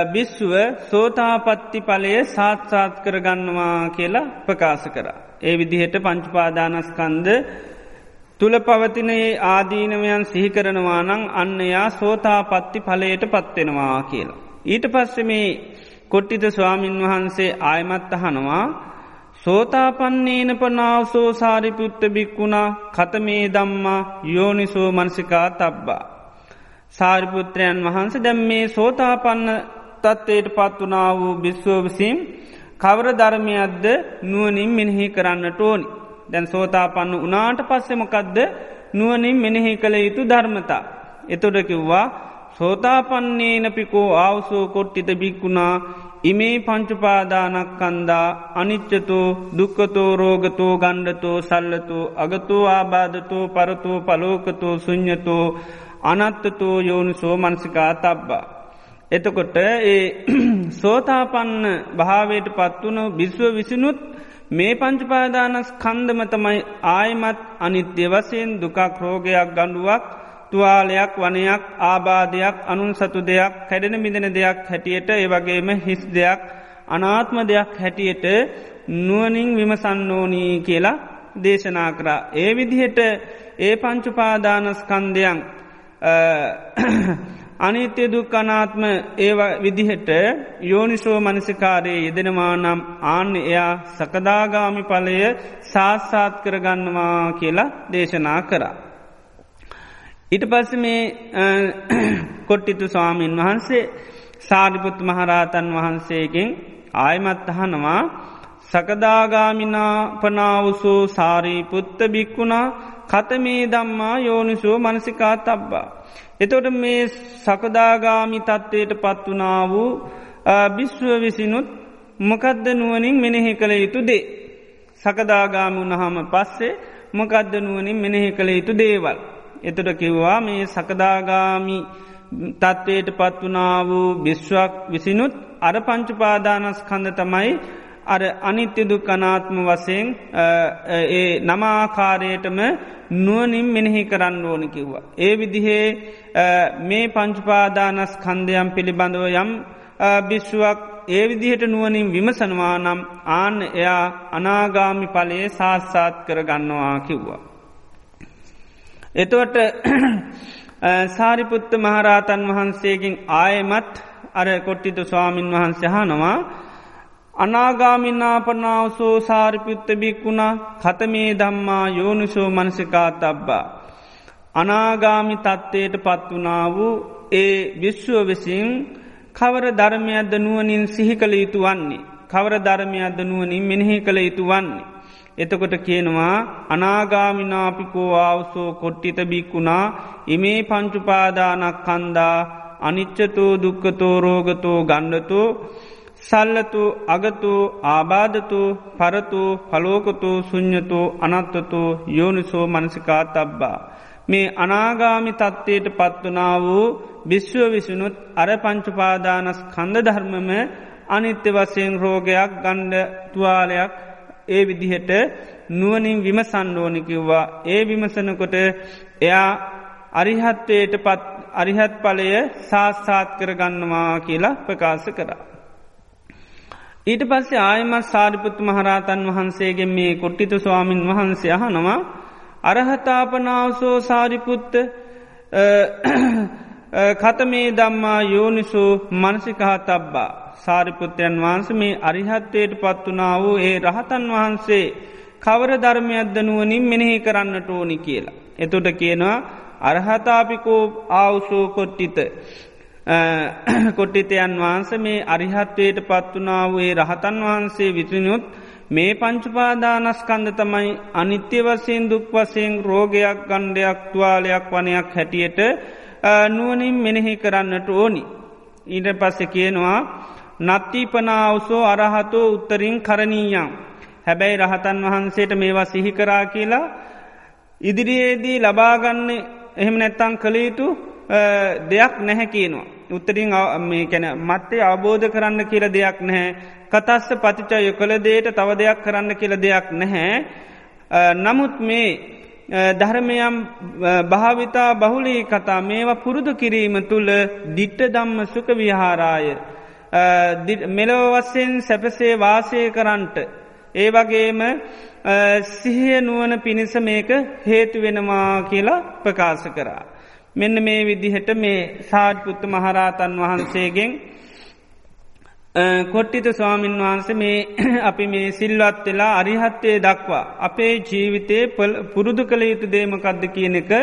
Speaker 1: බිස්සුව සෝතාපත්ති පලය සාත්සාත් කරගන්නවා කියලා ප්‍රකාශ කර. ඒ විදිහට පංචුපාදානස්කන්ද තුළ පවතිනේ ආදීනවයන් සිහිකරනවා නං අන්නයා සෝතා පත්ති පලයට පත්වෙනවා කියලා. ඊට පස්සෙ මේ කොට්ටිත ස්වාමින් වහන්සේ ආයමත් අහනවා සෝතාපන්නේන පනාවසෝ සාරිපුත්ත බික්වුණා කතමේ දම්මා යෝනිසෝ මනසිකා තබ්බා. සාරිපුත්‍රයන් වහන්ස දැම් මේ සෝතාපන්න තත්වයට පත්වනා වූ බිස්වෝ විසිම් කවර ධර්මයක්ද නුවනින් මෙනෙහි කරන්නට ඕනි. දැන් සෝතාපන්න උනාට පස්සෙමකදද නුවනින් මෙනෙහි කළ යුතු ධර්මතා. එතොට කිව්වා සෝතාපන්නේනපිකෝ ආවසෝ කොට්ටිත බික්කුණා ඉමේ පංචුපාදානක්කන්දා අනිච්චතෝ දුක්කතෝ රෝගතෝ ගණ්ඩතෝ සල්ලතෝ අගතෝ ආබාධතෝ පරතෝ පලෝකතෝ සුං්ඥතෝ අනත්තතෝ යෝනිසෝ මනසිකා තබ්බා. එතකොට ඒ [CLEARS THROAT] සෝතාපන්න භාවයට පත්වන බිස්ව විසිනුත් මේ පංචපාදානස් කන්දම තමයි ආයමත් අනිත්‍ය වසයෙන් දුකක් රෝගයක් ගණ්ඩුවක් තුවාලයක් වනයක් ආබාධයක් අනුන් සතු දෙයක් කැඩෙන මිදෙන දෙයක් හැටියට ඒවගේම හිස් දෙයක් අනාත්ම දෙයක් හැටියට නුවනින් විමසන්නෝනී කියලා දේශනා කරා. ඒ විදිහට ඒ පංචුපාදානස්කන්දයන් අනිත්‍ය දුක්කනාත්ම ඒවා විදිහට යෝනිසෝ මනසිකාරයේ යෙදෙනවා නම් ආන්න එයා සකදාගාමි පලය සාස්සාත් කරගන්නවා කියලා දේශනා කරා. ඉට පස්ස මේ කොට්ටිතු ස්වාමීන් වහන්සේ සාරිපුත් මහරාතන් වහන්සේගෙන් ආයමත් අහනවා සකදාගාමිනා පනාවසෝ සාරීපුත්ත බික්කුණා කතමේ දම්මා යෝනිසුව මනසිකා තබ්බා. එතොට මේ සකදාගාමි තත්ත්වයට පත්වනා වූ බිශ්ව විසිනුත් මොකදද නුවනින් මෙනෙහි කළ යුතු දේ. සකදාගාමි උනහම පස්සේ මොකදද නුවනින් මෙනෙහි කළ යුතු දේවල්. එතට කිව්වා මේ සකදාගාමි තත්ත්වයට පත්වනා වූ බිශ්වක් විසිනුත් අර පංචුපාදානස් කඳ තමයි අර අනිත්‍ය දුක්කනාත්ම වසයෙන් ඒ නමාකාරයටම නුවනින් මෙනෙහි කරන්න ඕන කිව්වා. ඒ විදිහේ මේ පංචුපාදානස් කන්දයම් පිළිබඳව යම් බිශ්ුවක් ඒ විදිහට නුවනින් විමසනවා නම් ආන්න එයා අනාගාමි පලයේ සාස්සාත් කරගන්නවා කිව්වා. එතුවට සාරිපුත්ත මහරාතන් වහන්සේගෙන් ආයමත් අර කොට්ටිතු ස්වාමීන් වහන්සේ හනවා අනාගාමින්නාපනාවසෝ සාරිපුත්ත බික්වුණා කතමේ දම්මා යෝනිසෝ මනසිකා තබ්බා. අනාගාමි තත්ත්වයට පත්වනා වූ ඒ විශ්ව විසින් කවර ධර්මයක්ද නුවනින් සිහි කළ යුතු වන්නේ. කවර ධර්මයක්ද නුවනින් මෙනෙහි කළ යුතු වන්නේ. එතකොට කියනවා අනාගාමිනාපිකෝ ආවසෝ කොට්ටිත බික්කුණා ඉමේ පංචුපාදානක් කන්දා අනිච්චතෝ දුක්කතෝ රෝගතෝ ගණ්ඩතෝ සල්ලතු අගතු ආබාධතු පරතු පලෝකතු සුං්ඥතෝ අනත්තතෝ යෝනිසෝ මනසිකා තබ්බා. මේ අනාගාමි තත්ත්වයට පත්වනා වූ විශ්ව විසුනුත් අර පංචුපාදානස් කන්ද ධර්මම අනිත්‍ය වසයෙන් රෝගයක් ගණ්ඩ තුවාලයක් ඒ විදිහට නුවනින් විමසන්ඩෝනිකිව්වා ඒ විමසනකොට එයා අරිහත්වයට පත් අරිහත් පලය සාස්සාත් කරගන්නවා කියලා ප්‍රකාශ කරා. ඊට පස්සේ ආයමත් සාරිපුත් මහරාතන් වහන්සේගේ මේ කොට්ටිතු ස්වාමින් වහන්සේ අහනවා අරහතාපනාවසෝ සාරිපුත්ත කතමේ දම්මා යෝනිසු මනසිකහ තබ්බා සාරිපුත්‍රයන් වහන්ස මේ අරිහත්වයට පත්වනා වූ ඒ රහතන් වහන්සේ කවර ධර්මයක්ද නුවනින් මෙනෙහි කරන්නට ඕනි කියලා. එතොට කියනවා අරහතාපිකෝ ආවුසෝ කොට්ටිත [COUGHS] කොට්ටිතයන් වහන්ස මේ අරිහත්වයට පත්වනා වූේ රහතන් වහන්සේ විසිනුත් මේ පංචුපාදානස්කන්ද තමයි අනිත්‍ය වසයෙන් දුක් වසයෙන් රෝගයක් ගණ්ඩයක් තුවාලයක් වනයක් හැටියට නුවනින් මෙනෙහි කරන්නට ඕනි. ඊට පස්සෙ කියනවා නත්තිපනාවසෝ අරහතෝ උත්තරින් කරණීයම්. හැබැයි රහතන් වහන්සේට මේවා සිහිකරා කියලා ඉදිරියේදී ලබාගන්න එහෙම නැත්තං කළයුතු දෙයක් නැහැ කියනවා. උත්තරින් මේ කැන මත්තේ අවබෝධ කරන්න කියල දෙයක් නැහැ. කතස්ස පතිචය කළ දේට තව දෙයක් කරන්න කියල දෙයක් නැහැ. නමුත් මේ ධර්මයම් භාවිතා බහුලී කතා මේවා පුරුදු කිරීම තුළ දිට්ට දම්ම සුක විහාරාය. මෙලොව වස්සෙන් සැපසේ වාසය කරන්ට ඒ වගේම සිහිය නුවන පිණිස මේක හේතු වෙනවා කියලා ප්‍රකාශ කරා. මෙන්න මේ විදිහට මේ සාජ්පුත්ත මහරාතන් වහන්සේගෙන් කොට්ටිත ස්වාමීන් වහන්සේ මේ [CLEARS THROAT] අපි මේ සිල්වත් වෙලා අරිහත්තය දක්වා. අපේ ජීවිතය පුරුදු කළ යුතු දේමකක්ද කියන එක [CLEARS THROAT]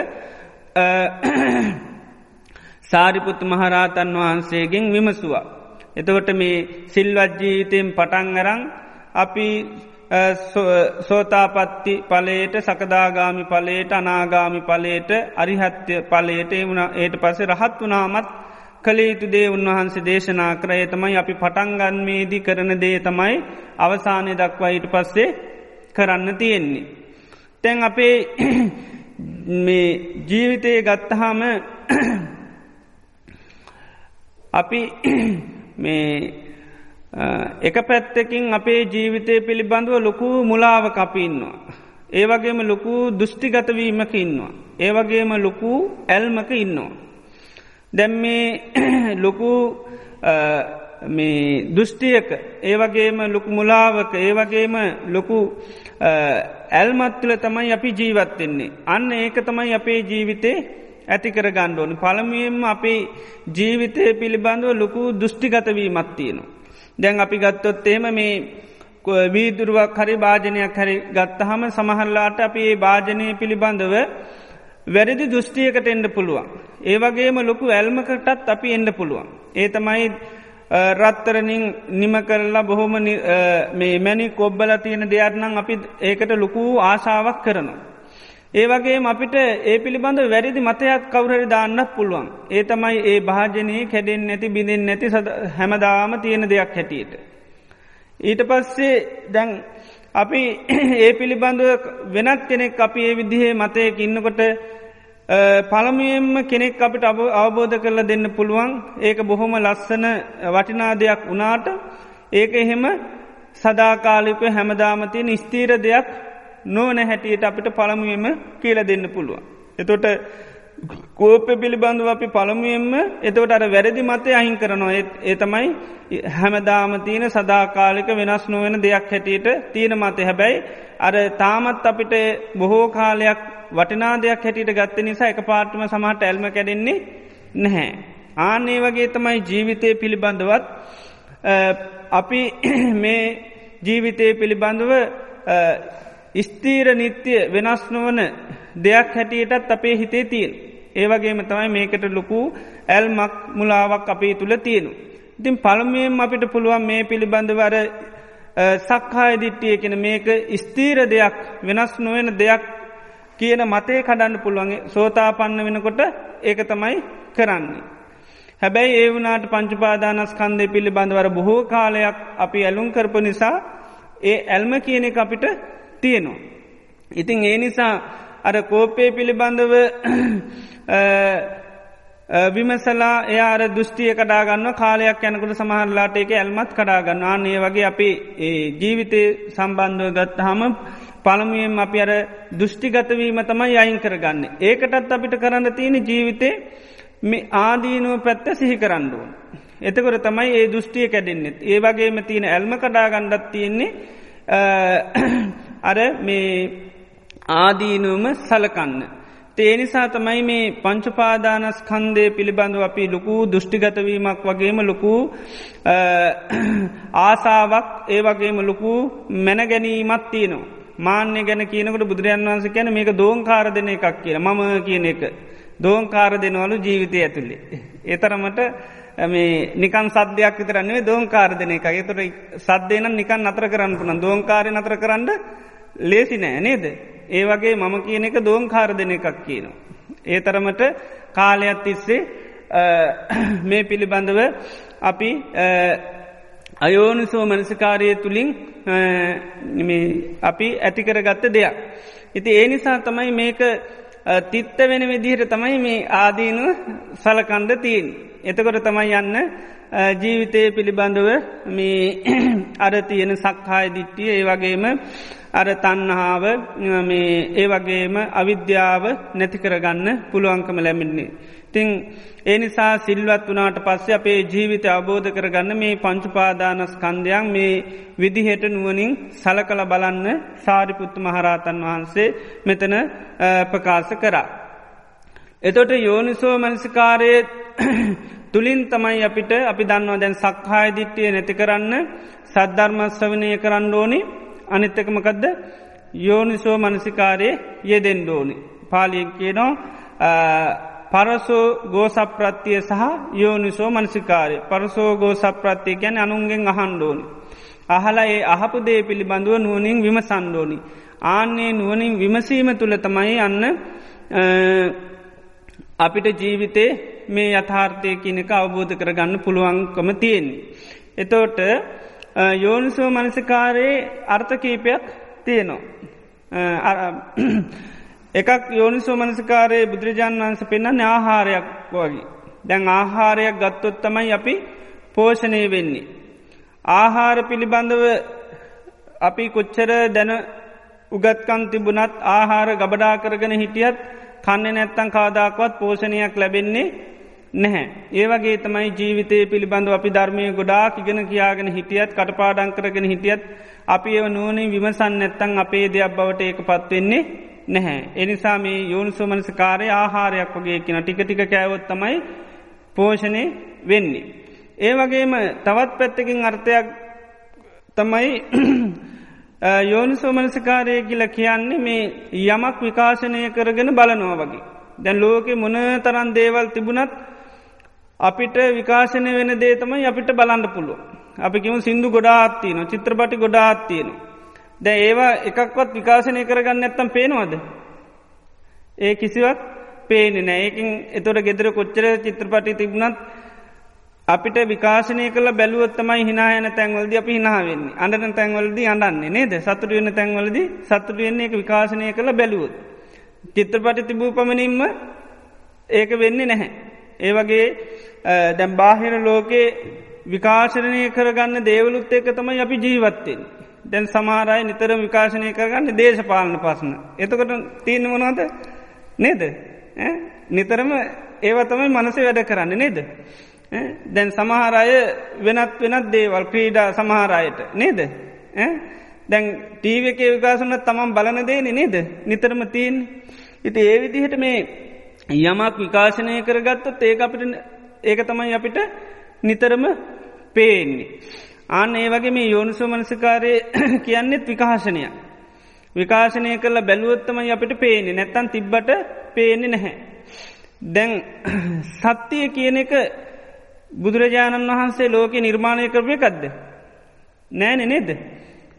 Speaker 1: සාරිපුත් මහරාතන් වහන්සේගෙන් විමසුවා. එතකොට මේ සිල්වත් ජීවිතයෙන් පටන්ගරං අපි සෝතාපත්ති පලේට සකදාගාමි පලේට අනාගාමි පලේට අරිහත්‍ය පලේට වුණ ඒට පසේ රහත් වනාමත් කළේතු දේ උන්වහන්සේ දේශනා කරය තමයි අපි පටන්ගන්මේදී කරන දේ තමයි අවසානය දක්වා ඊට පස්සේ කරන්න තියෙන්නේ. තැන් අපේ [COUGHS] මේ ජීවිතය ගත්තහාම [COUGHS] අපි [COUGHS] මේ එක පැත්තකින් අපේ ජීවිතය පිළිබඳව ලොකු මුලාව කපින්නවා. ඒවගේම ලොකු දෘෂ්ටිගතවීමක ඉන්නවා. ඒවගේම ලොකු ඇල්මක ඉන්නවා. දැම් මේ [CLEARS THROAT] ලොකු මේ දෘෂ්ටියක ඒවගේම ලොකු මුලාවක ඒවගේම ලොකු ඇල්මත්තුල තමයි අපි ජීවත්වෙන්නේ. අන්න ඒක තමයි අපේ ජීවිතේ ඇතිකර ගණ්ඩෝන පළමුුවෙන්ම අපේ ජීවිතය පිළිබඳව ලොකු දෘෂ්ටිගතවීමත් තියෙනවා. දැන් අපි ගත්තොත් එම මේ වීදුරුවක් හරි භාජනයක් හරි ගත්තහම සමහල්ලාට අපි ඒ භාජනය පිළිබඳව වැරදි දෘෂ්ටියකට එන්ඩ පුළුවන්. ඒවගේම ලොකු ඇල්මකටත් අපි එන්ඩ පුළුවන්. ඒ තමයි රත්තරනින් නිම කරලා බොහොම මේ මැනි කොබ්බල තියෙන දෙයක්නම් අපි ඒකට ලොකු ආශාවක් කරනවා. ඒ වගේ අපිට ඒ පිළිබඳ වැරදි මතයක් කවුරරි දාන්නක් පුළුවන්. ඒ තමයි ඒ භාජනයේ කැඩෙන් නැති බිඳෙන් නැති හැමදාම තියෙන දෙයක් හැටියට. ඊට පස්සේ දැන් අපි ඒ පිළිබඳව වෙනත් කෙනෙක් අපි ඒ විදිහේ මතයක ඉන්නකොට පළමුුවෙන්ම කෙනෙක් අපිට අවබෝධ කරලා දෙන්න පුළුවන් ඒක බොහොම ලස්සන වටිනා දෙයක් වනාට ඒක එහෙම සදාකාලික හැමදාමතියෙන් ස්තීර දෙයක් නොවන හැටියට අපිට පළමුුවම කියල දෙන්න පුළුවන්. එතොට කෝප පිළිබඳව අපි පළමුුවෙන්ම එතවට අර වැරදි මතය අහින් කරනවා ඒ තමයි හැමදාම තියෙන සදාකාලික වෙනස් නොවෙන දෙයක් හැටියට තියෙන මතය හැබැයි අර තාමත් අපිට බොහෝ කාලයක් වටිනා දෙයක් හැටියට ගත්ත නිසා එක පාටම සමහට ඇල්ම කැඩෙන්නේ නැහැ. ආනේ වගේ තමයි ජීවිතය පිළිබඳවත් අපි මේ ජීවිතය පිළිබඳව ස්තීර නිත්‍ය වෙනස් නොවන දෙයක් හැටියටත් අපේ හිතේ තියෙන්. ඒවගේම තමයි මේකට ලොකු ඇල්මක් මුලාවක් අපේ තුළ තියෙනු. ඉතින් පළමුුවෙන් අපිට පුළුවන් මේ පිළිබඳවර සක්හාය දිට්ටිය කෙන මේක ස්තීර දෙයක් වෙනස් නොවෙන දෙයක් කියන මතේ කඩන්න පුළුවන්ගේ සෝතාපන්න වෙනකොට ඒක තමයි කරන්නේ. හැබැයි ඒ වනාට පංචුපාදානස්කන්දය පිළිබඳවර බොහෝ කාලයක් අපි ඇලුම් කරප නිසා ඒ ඇල්ම කියන එක අපිට තියෙනවා. ඉතින් ඒ නිසා අර කෝපය පිළිබඳව [CLEARS THROAT] විමසලා එයාර දෘෂ්ටිය කඩාගන්න කාලයක් යැනකුට සමහරලාට ඒක ඇල්මත් කඩාගන්න ආනේ වගේ අපි ජීවිතය සම්බන්ධව ගත් හම පළමුුවෙන් අපි අර දෘෂ්ටිගතවීම තමයි අයින් කරගන්න. ඒකටත් අපිට කරන්න තියෙන ජීවිතේ මේ ආදීනුව පැත්ත සිහි කරන්නුවන්. එතකොට තමයි ඒ දෘෂ්ටිය කැඩෙන්න්නෙත් ඒ වගේම තියෙන ඇල්ම කඩාගණ්ඩත් තියෙන්නේ අර මේ ආදීනුවම සලකන්න. තේනිසා තමයි මේ පංචපාදානස් කන්දය පිළිබඳව අපි ලොකු දෘෂ්ටිගතවීමක් වගේම ලොකු ආසාාවක් ඒ වගේම ලොකු මැනගැනීමත් තියනවා. මාන්‍ය ගැන කියනකට බුදුරජන් වන්ස කැන මේක දෝංකාර දෙන එකක් කියන මම කියන එක. දෝංකාර දෙනවලු ජීවිතය ඇතුළේ. එතරමට මේ නිකන් සද්‍යයක් විතරන්නේ දෝංකාර දෙන එක තුර සද්‍යයන නිකන් නතර කරන්න පුන දෝංකාරය නතර කරන්න ලේසි නෑ නේද. ඒ වගේ මම කියන එක දෝංකාර දෙන එකක් කියනවා. ඒ තරමට කාලයක් තිස්සේ මේ පිළිබඳව අපි අයෝනිසෝ මනසකාරය තුළින් අපි ඇතිකර ගත්ත දෙයක්. ඉති ඒ නිසා තමයි මේක තිත්ත වෙන විදිහට තමයි මේ ආදීනුව සලකණ්ඩ තිීන්. එතකොට තමයි යන්න ජීවිතය පිළිබඳව මේ අර තියෙන සක්හාය දිට්ටිය ඒ වගේම අර තන්නහාාව මේ ඒ වගේම අවිද්‍යාව නැතිකරගන්න පුළුවන්කම ලැමින්නේ. තිං එනිසා සිල්වත් වනාට පස්සේ අපේ ජීවිත අවබෝධ කරගන්න මේ පංචුපාදානස් කන්දයන් මේ විදිහට නුවනින් සල කළ බලන්න සාරිපුත්තු මහරාතන් වහන්සේ මෙතන ප්‍රකාශ කරා. එතොට යෝනිසෝ මනසිකාරය [CLEARS THROAT] තුළින් තමයි අපිට අපි දන්නවා දැන් සක්හාය දිට්ටිය නැති කරන්න සද්ධර්මස්වනය කරන්න ඕනි අනිත්තකමකදද යෝනිසෝ මනසිකාරයේ යෙදෙන් ඕනි. පාලියෙන් කියනවා පරසෝ ගෝසප්‍රත්තිය සහ යෝනිසෝ මනසිකාරය පරසෝ ගෝසප්‍රත්තිය ගැන අනුන්ගෙන් අහන්ඩෝනි. අහලා ඒ අහපු දේ පිළිබඳුව නුවනින් විමසන්ඩෝනි. ආන්නේ නුවනින් විමසීම තුළ තමයි අන්න අපිට ජීවිතේ මේ යථාර්ථය කියනක අවබෝධ කරගන්න පුළුවන්කම තියෙන්නේ. එතෝට යෝනිසෝ මනසිකාරයේ අර්ථකීපයක් තියෙනවා. [CLEARS THROAT] එකක් යෝනිසෝ මනසිකාරයේ බුදුරජාණන් වන්ස පෙන්න්න ආහාරයක් වගේ. දැන් ආහාරයක් ගත්තොත් තමයි අපි පෝෂණය වෙන්නේ. ආහාර පිළිබඳව අපි කොච්චර දැන උගත්කම් තිබුණත් ආහාර ගබඩා කරගෙන හිටියත් කන්න නැත්තං කාදාකවත් පෝෂණයක් ලැබෙන්නේ නැහැ. ඒවගේ තමයි ජීවිතය පිළිබඳව අපි ධර්මය ගොඩාක් ඉගෙන කියාගෙන හිටියත් කටපාඩං කරගෙන හිටියත් අපි ඒව නුවනින් විමසන්න නැත්තං අපේ දෙයක් බවට ඒක පත්වෙන්නේ නැහැ. එනිසා මේ යෝනිසෝමනස කාරය ආහාරයක් වගේ කියන ටික ටික කෑවොත් තමයි පෝෂණය වෙන්නේ. ඒ වගේම තවත් පැත්තකින් අර්ථයක් තමයි [CLEARS THROAT] යෝනිසෝමනසිකාරය කියල කියන්නේ මේ යමක් විකාශනය කරගෙන බලනවා වගේ. දැන් ලෝකෙ මොන තරන් දේවල් තිබුණත් අපිට විකාශනය වෙන දේතමයි අපිට බලන්න පුළුව. අපිකිම සිින්දු ගොඩාත්තියන චිත්‍රපටි ගොඩාත්තියන. දැ ඒවා එකක්වත් විකාශනය කරගන්න ඇත්තම් පේනවාද. ඒ කිසිවක් පේනෙ නෑ ඒකින් එතොට ගෙදර කොච්චර චිත්‍රපටි තිබුණත් අපිට විකාශනය කළ බැලුවත්තමයි හිනායන තැන්වලද අපි හිනාවෙන්නේ අඩන තැන්වලද අඩන්නේ නේද සතුට වෙන තැන්වලද සතුට වෙන්නේ එක විකාශනය කළ බැලුවොත්. චිත්‍රපටි තිබූ පමණින්ම ඒක වෙන්නේ නැහැ. ඒවගේ දැම් බාහිර ලෝකේ විකාශනය කරගන්න දේවලුත් ඒක තමයි අපි ජීවත්තෙන්. දැන් සමාරයි නිතර විකාශනය කරගන්න දේශපාලන පසන. එතකොට තියන මොනවද නේද. නිතරම ඒවතමයි මනස වැඩ කරන්න නේද. දැන් සමහරය වෙනත් වෙනත් දේවල් ක්‍රීඩා සමහරයට නේද. දැන් ටීව එක විකාසනත් තමන් බලන දේන නේද නිතරම තිීන් ඉති ඒ විදිහට මේ යමක් විකාශනය කරගත්තොත් ඒක අපිට ඒක තමයි අපිට නිතරම පේන්නේ. ආන ඒ වගේ මේ යෝනිසු මනසිකාරය [COUGHS] කියන්නෙත් විකාශනය. විකාශනය කරල බැලුවොත්තමයි අපිට පේනෙ නැත්තන් තිබ්බට පේනෙ නැහැ. දැන් [COUGHS] සත්‍යය කියන එක බුදුරජාණන් වහන්සේ ලෝක නිර්මාණය කරපය කදද. නෑනෙ නේද.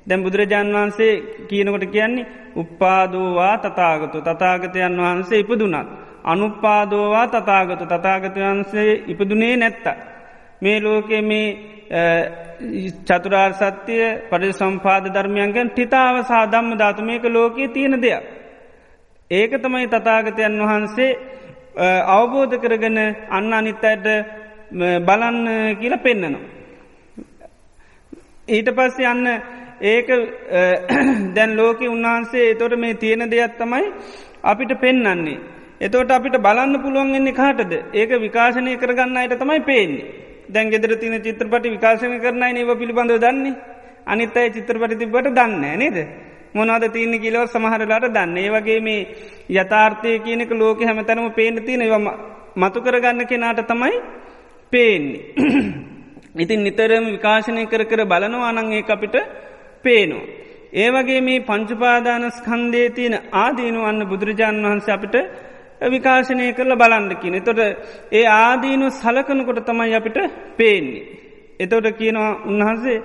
Speaker 1: දැම් බුදුරජාණන් වහන්සේ කියනකොට කියන්නේ උප්පාදෝවා තතාගතු තතාගතයන් වහන්සේ ඉපදුනත්. අනුපාදෝවා තතාගතු තතාගතවන්සේ ඉපදුනේ නැත්ත. මේ ලෝකෙ මේ චතුරාර් සත්‍යය පරි සම්පාද ධර්මයන්ගෙන් ටිතාව සාධම්ම ධාතු මේක ලෝකයේ තියෙන දෙයක්. ඒක තමයි තතාගතයන් වහන්සේ අවබෝධ කරගෙන අන්න අනිත්තයට බලන්න කියල පෙන්නනවා. ඊට පස්සේ යන්න ඒක දැන් ලෝක උන්වහන්සේ තොට මේ තියෙන දෙයක් තමයි අපිට පෙන්නන්නේ. එතවට අපිට බලන්න පුළුවන්ගන්නේ කාටද ඒක විකාශනය කරගන්න අයට තමයි පේන්නේ. දැන් ගෙදර තින චිත්‍රපටි විකාශන කරනයි ඒව පිළිබඳව දන්නේ අනිත් අයි චිත්‍රපටි තිබට දන්න නේද. මොනවද තියන්න කියලව සමහරලාට දන්න ඒ වගේ මේ යථාර්ථය කියනක ලෝක හැමතැනම පේන තියෙන ඒවම මතු කරගන්න කෙනාට තමයි පේන්නේ. [CLEARS THROAT] ඉතින් නිතරම විකාශනය කර කර බලනවා අනං ඒ අපිට පේනවා. ඒවගේ මේ පංචුපාදාන ස්කන්දේ තියෙන ආදීනු අන්න බුදුරජාණන් වහන්ස අපිට විකාශනය කරල බලන්ඩකින. තොට ඒ ආදීනු සලකනකොට තමයි අපිට පේන්නේ. එතොට කියනවා උන්වහන්සේ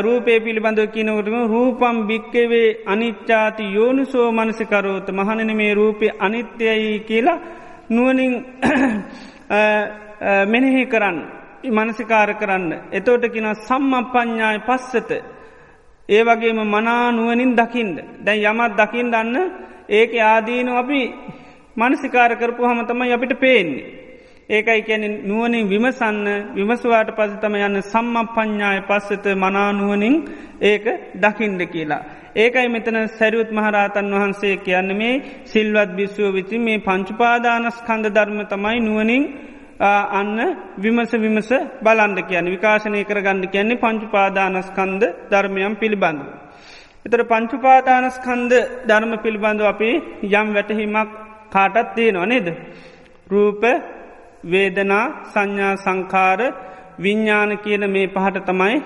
Speaker 1: රූපේ පිළිබඳව කියනකොටම රූපම් භික්කවේ අනිච්චාති යෝනිසෝ මනසිකරෝත මහනන මේ රූපය අනිත්‍යයි කියලා නුවනින් මෙනෙහි කරන්න මනසිකාර කරන්න. එතෝට කියෙන සම්ම පඥ්ඥාය පස්සත. ඒ වගේම මනානුවනින් දකිින්ද. දැන් යමත් දකිින් දන්න ඒක ආදීනු අපි මනසිකාර කරපු හම තමයි අපිට පේන්නේ. ඒකයි කැන නුවනින් විමසන්න විමසවාට පසතම යන්න සම්ම ප්ඥාය පස්සත මනානුවනින් ඒක දකිින්ඩ කියලා. ඒකයි මෙතන සැරියුත් මහරහතන් වහන්සේ කියන්න මේ සිල්වත් බිස්සුව විචි මේ පංචුපාදානස්කන්ද ධර්ම තමයි නුවනින් අන්න විමස විමස බලන්ඩ කියන විකාශනය කර ගණඩ කියන්නේ පංචුපාදානස්කන්ද ධර්මයම් පිළිබඳව. එතර පංචුපාදානස්කන්ද ධර්ම පිළිබඳව අපි යම් වැටහිමක් කාටත් තියෙනවා නේද. රූප වේදනා සංඥා සංකාර විඤ්ඥාන කියන මේ පහට තමයි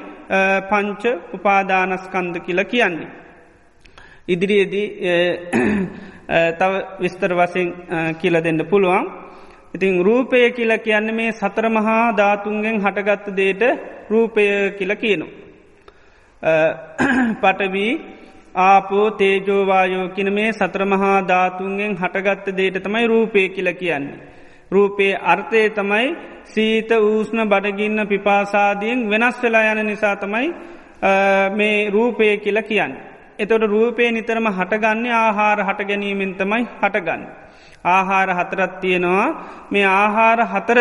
Speaker 1: පංච උපාදානස්කන්ද කියල කියන්නේ. ඉදිරියේදී තව විස්තර වසින් කියල දෙන්න පුළුවන්. ඉතින් රූපය කියල කියන්න මේ සතර මහා ධාතුන්ගෙන් හටගත්ත දේට රූපය කියල කියනු. පටවී ආපෝ තේජෝවායෝ කියන මේ සත්‍ර මහා ධාතුන්ගෙන් හටගත්ත දේට තමයි රූපය කියල කියන්නේ. රූපයේ අර්ථය තමයි සීත ඌස්න බඩගින්න පිපාසාදියෙන් වෙනස් වෙලා යන නිසා තමයි මේ රූපය කියල කියන්න. එතොට රූපය නිතරම හටගන්නේ ආහාර හට ගැනීමෙන් තමයි හටගන්න. ආහාර හතරත් තියෙනවා මේ ආහාර හතර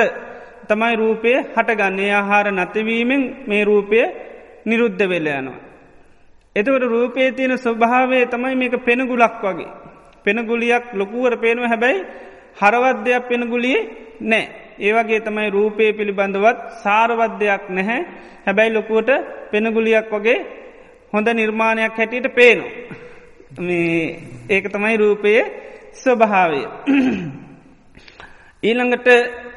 Speaker 1: තමයි රූපය හටගන්නේ ආහාර නතවීමෙන් මේ රූපය නිරුද්ධ වෙල යනවා. එතවට රූපේ තියෙන ස්වභාවේ තමයි මේක පෙනගුලක් වගේ. පෙනගුලියක් ලොකුවර පේනුව හැබැයි හරවද්‍යයක් පෙනගුලියේ නෑ. ඒවගේ තමයි රූපය පිළිබඳවත් සාරවද්‍යයක් නැහැ හැබැයි ලොකුවට පෙනගුලියක් වගේ හොඳ නිර්මාණයක් හැටියට පේනු. ඒක තමයි රූපයේ ස්වභාවය. ඊළඟට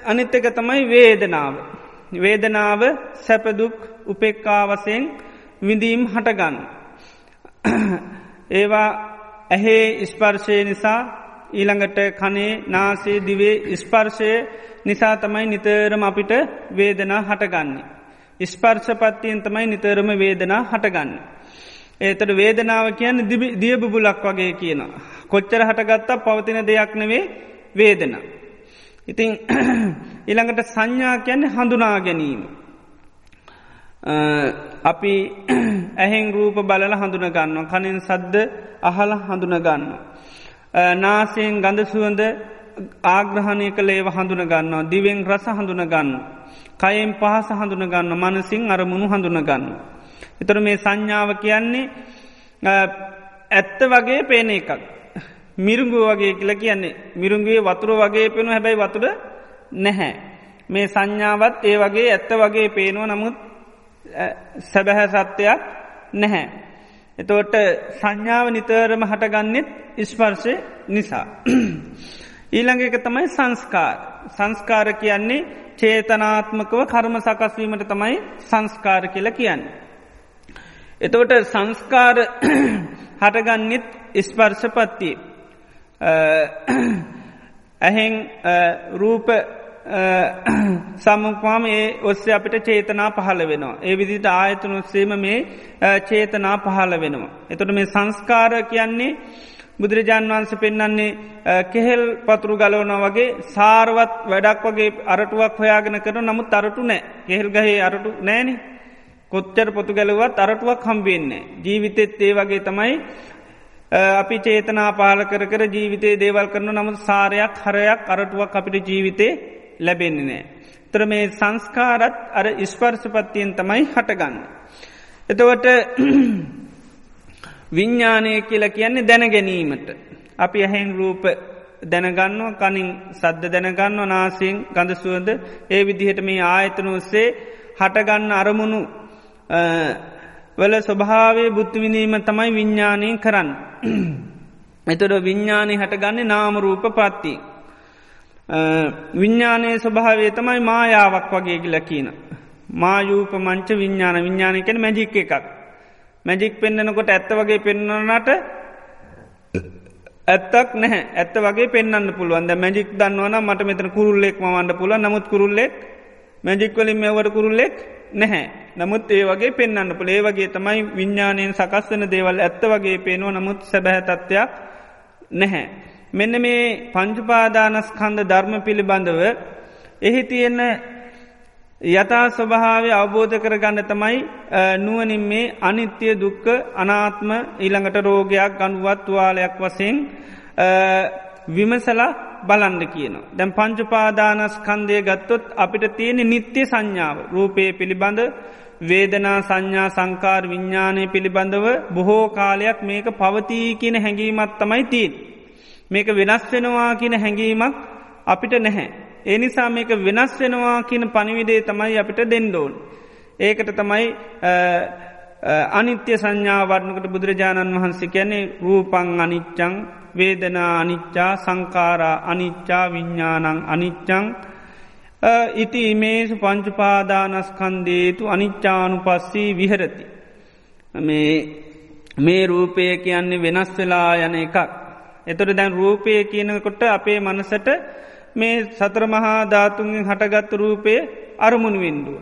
Speaker 1: අනිත් එක තමයි වේදනාව. වේදනාව සැපදුක් උපෙක්කාවසයෙන් විඳීම් හටගන්න. [COUGHS] ඒවා ඇහේ ස්පර්ශය නිසා ඊළඟට කනේ නාසේ දිවේ ස්පර්ශය නිසා තමයි නිතරම අපිට වේදනා හටගන්නේ. ස්පර්ශපත්තියෙන් තමයි නිතරම වේදනා හටගන්න. ඒතට වේදනාව කියන්න දියබුබුලක් වගේ කියනවා. කොච්චර හටගත්තා පවතින දෙයක් නෙවේ වේදන. ඉතිං ඉළඟට [COUGHS] සංඥා කියන්න හඳුනා ගැනීම. අපි [CLEARS THROAT] ඇහෙන් රූප බලල හඳුන ගන්න කනින් සද්ද අහල හඳුන ගන්න. නාසයෙන් ගඳ සුවඳ ආග්‍රහණය කළ ඒව හඳුන ගන්නවා දිවෙන් රස හඳුන ගන්න. කයෙන් පහස හඳුන ගන්න මනසිං අරමුණු හඳුන ගන්න. එතර මේ සංඥාව කියන්නේ ඇත්ත වගේ පේන එකක්. මිරුංගු වගේ කියල කියන්නේ මිරුන්ගේ වතුර වගේ පෙනු හැබැයි වතුර නැහැ. මේ සංඥාවත් ඒ වගේ ඇත්ත වගේ පේනුව නමුත් සැබැහැ සත්‍යයක් නැහැ. එතෝට සංඥාව නිතරම හටගන්නෙත් ඉස්පර්ශය නිසා. [CLEARS THROAT] ඊළඟ එක තමයි සංස්කාර. සංස්කාර කියන්නේ චේතනාත්මකව කර්ම සකස්වීමට තමයි සංස්කාර කියල කියන්න. එතෝට සංස්කාර [CLEARS THROAT] හටගන්නෙත් ඉස්පර්ශපත්තිය. [CLEARS THROAT] ඇහෙන් රූප සම්මුක්වාම ඒ ඔස්ස අපිට චේතනා පහල වෙනවා. ඒ විදිට ආයතන ඔස්සේම මේ චේතනා පහල වෙනවා. එතොට මේ සංස්කාර කියන්නේ බුදුරජාන් වහන්ස පෙන්න්නන්නේ කෙහෙල් පතුරු ගලවන වගේ සාරවත් වැඩක් වගේ අරටුවක් හොයාගෙන කර නමුත් අරටු නෑ කෙහෙල් ගහේ අරටු නෑන කොච්චර පොතු ගැලවත් අරටුවක් හම්බෙන්නේ. ජීවිතෙත් ඒ වගේ තමයි අපි චේතනා පාල කර කර ජීවිතේ දේවල් කරන නමුත් සාරයක් හරයක් අරටුවක් අපිට ජීවිතේ ලැබෙන්නේ නෑ. තර මේ සංස්කාරත් අර ඉස්පර්සපත්තියෙන් තමයි හටගන්න. එතවට [CLEARS THROAT] විඤ්ඥානය කියල කියන්නේ දැන ගැනීමට. අපි ඇහෙන් රූප දැනගන්නවා කනින් සද්ධ දැනගන්න නාසියෙන් ගඳසුවද ඒ විදිහට මේ ආයතන ඔස්සේ හටගන්න අරමුණු වල ස්වභාවේ බුද්ධවිනීම තමයි විඤ්ඥානයෙන් කරන්න. [CLEARS THROAT] එතොට විඤ්ඥානය හටගන්නේ නාමරූප පත්තිී. විඤ්ඥානයේ ස්වභාවේ තමයි මායාවක් වගේ ලැකීන. මායූප මංච විඤ්ඥාන විඤ්ඥානකෙන මැජික් එකක්. මැජික් පෙන්න්නනකොට ඇත්ත වගේ පෙන්න්නනට ඇත්තක් නැහැ. ඇත්ත වගේ පෙන්න්න පුළුවන්ද මැජික් දන්නවන මට මෙතන කුරුල්ලෙක් මවන්ඩ පුල නමුත් කුරුල්ලෙක් මැජික් වලින් මෙවට කුරුල්ලෙක් නැහැ. නමුත් ඒ වගේ පෙන්න්න පුළ ඒ වගේ තමයි විඤ්ඥානයෙන් සකස්වන දේවල් ඇත්ත වගේ පේනුව. නමුත් සැබැහ තත්ත්වයක් නැහැ. මෙන්න මේ පංචුපාදානස්කන්ද ධර්ම පිළිබඳව එහි තියෙන්න යථා ස්වභාවය අවබෝධ කර ගන්න තමයි නුවනින් මේ අනිත්‍යය දුක්ක අනාත්ම ඊළඟට රෝගයක් ගනුවත් තුවාලයක් වසයෙන් විමසලා බලන්ඩ කියනවා. දැම් පංචුපාදානස්කන්දය ගත්තොත් අපිට තියෙන නිත්‍ය සංඥාව රූපය පිළිබඳ වේදනා සංඥා සංකාර විඤ්ඥානය පිළිබඳව බොහෝ කාලයක් මේක පවතී කියන හැඟීමත් තමයි තිීන්. මේක වෙනස් වෙනවා කියන හැඟීමක් අපිට නැහැ. ඒ නිසා මේක වෙනස් වෙනවා කියන පනිවිදේ තමයි අපිට දෙන්ඩෝන්. ඒකට තමයි අනිත්‍ය සංඥාවරණකට බුදුරජාණන් වහන්සේ කියැනේ රූපං අනිච්චං වේදනා අනිච්චා සංකාරා අනිච්චා විඤ්ඥානං අනිච්චං ඉති ඉමේසු පංචුපාදානස්කන්දේතු අනිච්චානු පස්සී විහරති. මේ රූපය කියන්නේ වෙනස් වෙලා යන එකක්. එතොට දැන් රූපය කියනකොට අපේ මනසට මේ සතර මහා ධාතුන්ගෙන් හටගත්තු රූපය අරමුණ වින්දුව.